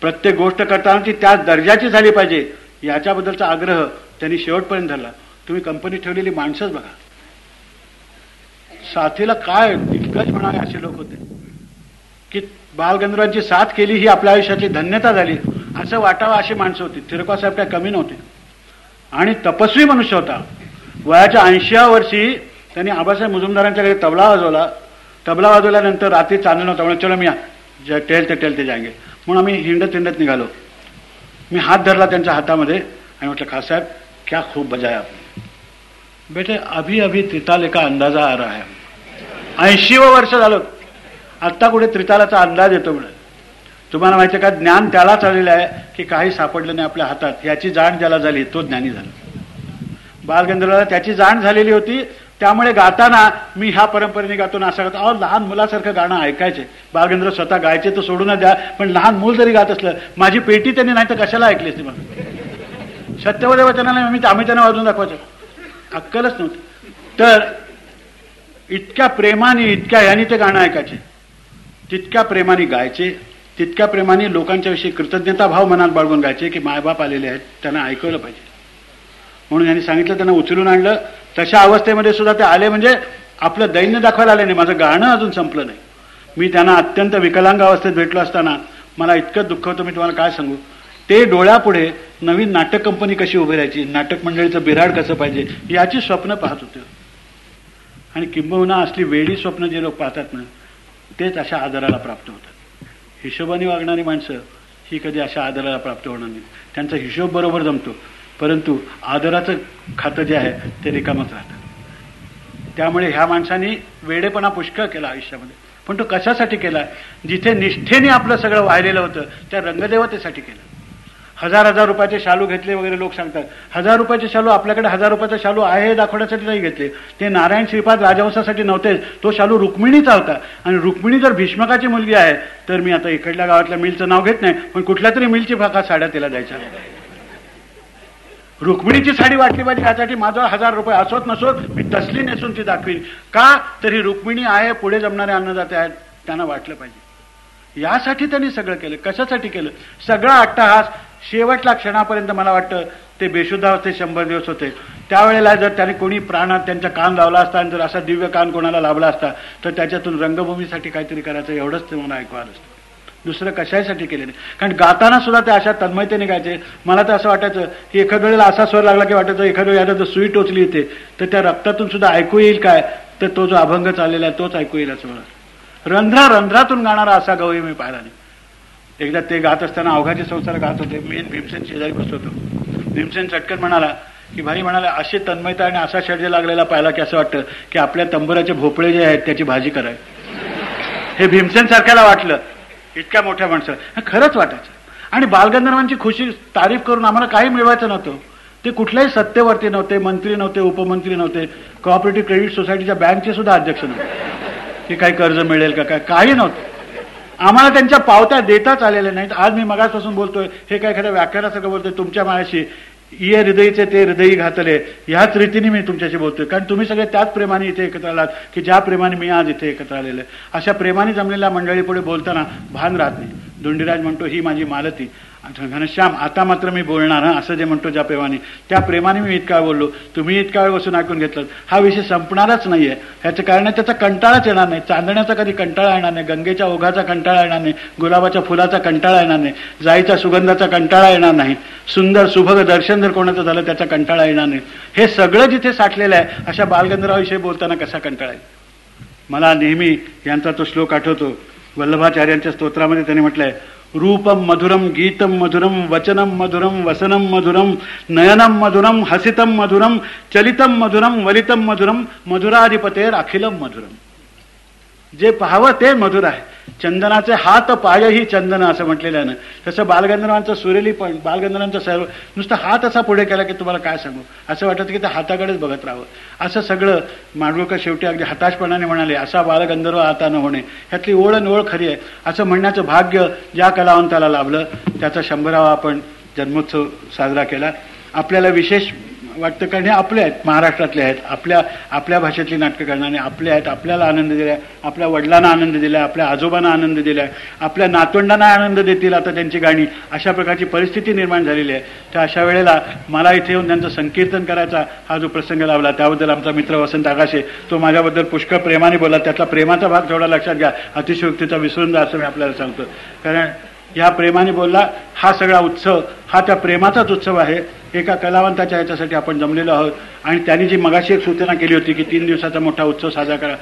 प्रत्येक गोष्ट करताना ती त्या दर्जाची झाली पाहिजे याच्याबद्दलचा आग्रह त्यांनी शेवटपर्यंत धरला. तुम्ही कंपनी ठेवलेली माणसंच बघा. साथीला काय दिग्गज म्हणावे असे लोक होते. की बालगंधर्वांची साथ केली ही आपल्या आयुष्याची धन्यता झाली. असं वाटावं अशी माणसं होती. थिरका साहेब काय कमी नव्हते. आणि तपस्वी मनुष्य होता. वयाच्या ऐंशीव्या वर्षी त्यांनी आबासाहेब मुजुमदारांच्याकडे तबला वाजवला. तबला वाजवल्यानंतर रात्री चांदण नव्हता. म्हणून चलो मी टेलते टेल ते टेल ते जायगे. म्हणून आम्ही हिंडत हिंडत निघालो. मी हात धरला त्यांच्या हातामध्ये. आणि म्हटलं खासाहेब क्या खूप बजाया बेटे अभी अभी त्रिताल एका अंदाजा आ रहा है? ऐंशी वर्ष झालं. आत्ता कुठे त्रितालाचा अंदाज येतो म्हणून. तुम्हाला माहिती का? ज्ञान त्यालाच आलेलं आहे की काही सापडलं नाही आपल्या हातात. याची जाण ज्याला झाली तो ज्ञानी झाला. बालगंधर्वाला त्याची जाण झालेली होती. त्यामुळे गाताना मी ह्या परंपरेने गातो ना असं गातो अहो लहान मुलासारखं गाणं ऐकायचे. बालगंधर्व स्वतः गायचे तर सोडून द्या पण लहान मूल जरी गात असलं माझी पेटी त्यांनी नाही तर कशाला ऐकली असते मला सत्यवधे वचनाला मी आम्ही त्यांना वाजून दाखवायचो. अक्कलच नव्हतं. तर इतक्या प्रेमाने इतक्या ह्यानी ते गाणं ऐकायचे. तितक्या प्रेमाने गायचे. तितक्या प्रेमाने लोकांच्या विषयी कृतज्ञता भाव मनात बाळगून गायचे की मायबाप आलेले आहेत त्यांना ऐकवलं पाहिजे. म्हणून यांनी सांगितलं त्यांना उचलून आणलं. तशा अवस्थेमध्ये सुद्धा ते आले म्हणजे आपलं दैन्य दाखवायला आले नाही. माझं गाणं अजून संपलं नाही. मी त्यांना अत्यंत विकलांग अवस्थेत भेटलो असताना मला इतकं दुःख होतं. मी तुम्हाला काय सांगू? ते डोळ्यापुढे नवीन नाटक कंपनी कशी उभी राहायची? नाटक मंडळीचं बिराड कसं पाहिजे? याची स्वप्न पाहत होते. आणि किंबहुना असली वेळी स्वप्न जे लोक पाहतात ना तेच अशा आदराला प्राप्त होतात. हिशोबाने वागणारी माणसं ही कधी अशा आदराला प्राप्त होणार नाही त्यांचा हिशोब बरोबर जमतो. परंतु आदराचं खातं जे आहे ते रिकामच राहतं. त्यामुळे ह्या माणसांनी वेडेपणा पुष्कळ केला आयुष्यामध्ये. पण तो कशासाठी केला? जिथे निष्ठेने आपलं सगळं वाहिलेलं होतं त्या रंगदेवतेसाठी केलं. हजार हजार रुपयाचे शालू घेतले वगैरे लोक सांगतात. हजार रुपयाचे शालू आपल्याकडे हजार रुपयाचा शालू आहे हे दाखवण्यासाठी नाही घेतले. ते नारायण श्रीपाद राजवंशासाठी नव्हते. तो शालू रुक्मिणीचा होता आणि रुक्मिणी जर भीष्मकाची मुलगी आहे तर मी आता इकडल्या गावातल्या मिलचं नाव घेत नाही पण कुठल्या तरी मिलची फाका साड्या तिला द्यायच्या. रुक्मिणीची साडी वाटली पाहिजे यासाठी माझा हजार रुपये असोत नसोत मी तसली नेसून ती दाखवीन. का? तर ही रुक्मिणी आहे पुढे जमणारे अन्नदाते आहेत त्यांना वाटलं पाहिजे. यासाठी त्यांनी सगळं केलं. कशासाठी केलं? सगळा अट्टहास शेवटला क्षणापर्यंत मला वाटतं ते बेशुद्धावस्थेत शंभर दिवस होते. त्यावेळेला जर त्याने कोणी प्राणात त्यांचा कान लावला असता आणि जर असा दिव्य कान कोणाला लाभला असता तर त्याच्यातून रंगभूमीसाठी काहीतरी करायचं एवढंच ते मला ऐकू आलं असतं. दुसरं कशासाठी केले नाही. कारण गाताना सुद्धा ते अशा तन्मयतेने गायचे. मला तर असं वाटायचं की एखाद्या वेळेला असा स्वर लागला की वाटायचं एखाद्या वेळेला जर सुई टोचली येते तर त्या रक्तातून सुद्धा ऐकू येईल काय? तर तो जो अभंग चाललेला आहे तोच ऐकू येईल असं मला रंध्रा रंध्रातून गाणारा असा गवई मी पाहिला नाही. एकदा ते गात असताना अवघाचे संसार गात होते. मी भीमसेन शेजारी बसत होतो. भीमसेन चटकन म्हणाला की भाई म्हणाला अशी तन्मयता आणि असा शर्ज लागलेला पाहिला की असं वाटतं की आपल्या तंबुराचे भोपळे जे आहेत त्याची भाजी कराय हे भीमसेन सारख्याला वाटलं. इतक्या मोठ्या माणसाला. खरंच वाटायचं. आणि बालगंधर्वांची खुशी तारीफ करून आम्हाला काही मिळवायचं नव्हतं. ते कुठल्याही सत्तेवरती नव्हते मंत्री नव्हते उपमंत्री नव्हते कॉपरेटिव्ह क्रेडिट सोसायटीच्या बँकचे सुद्धा अध्यक्ष नव्हते. की काही कर्ज मिळेल का काय काही नव्हतं. आम्हाला त्यांच्या पावत्या देताच आलेल्या नाहीत. आज मी मगासपासून बोलतोय हे काय एखाद्या व्याख्यानासारखं बोलतोय तुमच्या मायाशी ये हृदयीचे ते हृदयी घातले ह्याच रीतीने मी तुमच्याशी बोलतोय. कारण तुम्ही सगळे त्याच प्रेमाने इथे एकत्र आलात की ज्या प्रेमाने मी आज इथे एकत्र आलेलो आहे. अशा प्रेमाने जमलेल्या मंडळीपुढे बोलताना भान राहत नाही. धुंडीराज म्हणतो ही माझी मालती. घनश्याम आता मात्र मी बोलणार हां? असं जे म्हणतो ज्या प्रेमाने. त्या प्रेमाने मी इतका वेळ बोललो. तुम्ही इतका वेळ बसून ऐकून घेतलं. हा विषय संपणारच नाहीये. ह्याचं कारण आहे त्याचा कंटाळाच येणार नाही. चांदण्याचा कधी कंटाळा येणार नाही. गंगेच्या ओघाचा कंटाळा येणार नाही. गुलाबाच्या फुलाचा कंटाळा येणार नाही. जाईच्या सुगंधाचा कंटाळा येणार नाही. सुंदर सुभग दर्शन जर कोणाचं झालं त्याचा कंटाळा येणार नाही. हे सगळं जिथे साठलेलं आहे अशा बालगंधर्वाविषयी बोलताना कसा कंटाळा येईल? मला नेहमी यांचा तो श्लोक आठवतो. वल्लभाचार्यांच्या स्तोत्रामध्ये त्यांनी म्हटलंय రూపం మధురం గీతం మధురం వచనం మధురం వసనం మధురం నయనం మధురం హసితం మధురం చలితం మధురం వలితం మధురం మధురాధిపతేర్ అఖిలం మధురం. जे पाहावं ते मधुर आहे. चंदनाचे हात पायही चंदन असं म्हटलेलं आहे ना तसं बालगंधर्वांचं सुरेली पण बालगंधर्वांचं सर्व नुसतं हात असा पुढे केला की तुम्हाला काय सांगू? असं वाटतं की ते हाताकडेच बघत राहावं. असं सगळं माडगुळकर शेवटी अगदी हताशपणाने म्हणाले असा बालगंधर्व आता न होणे. ह्यातली ओढ ओळ खरी आहे. असं म्हणण्याचं भाग्य ज्या कलावंताला लाभलं. त्याचा शंभरावा आपण जन्मोत्सव साजरा केला. आपल्याला विशेष वाटतं कारण हे आपले आहेत महाराष्ट्रातले आहेत. आपल्या आपल्या भाषेतली नाटकं करणारे आपले आहेत आपल्याला आनंद दिलाय आपल्या वडिलांना आनंद दिलाय आपल्या आजोबांना आनंद दिलाय आपल्या नातवंडांना आनंद देतील आता त्यांची गाणी. अशा प्रकारची परिस्थिती निर्माण झालेली आहे. तर अशा वेळेला मला इथे येऊन त्यांचं संकीर्तन करायचा हा जो प्रसंग लावला त्याबद्दल आमचा मित्र वसंत आकाशे तो माझ्याबद्दल पुष्कळ प्रेमाने बोला त्यातला प्रेमाचा भाग थोडा लक्षात घ्या. अतिशयोक्तीचा विसरून जा असं मी आपल्याला सांगतो. कारण या प्रेमाने बोलला हा सगळा उत्सव हा त्या प्रेमाचाच उत्सव आहे. एका कलावंताच्या याच्यासाठी आपण जमलेलो आहोत. आणि त्यांनी जी मगाशी एक सूचना केली होती की तीन दिवसाचा मोठा उत्सव साजरा करा.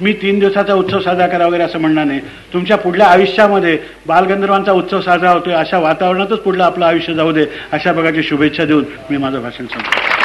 मी तीन दिवसाचा उत्सव साजरा करा वगैरे असं म्हणणार नाही. तुमच्या पुढल्या आयुष्यामध्ये बालगंधर्वांचा उत्सव साजरा होतोय अशा वातावरणातच पुढलं आपलं आयुष्य जाऊ दे. अशा प्रकारची शुभेच्छा देऊन मी माझं भाषण सांगतो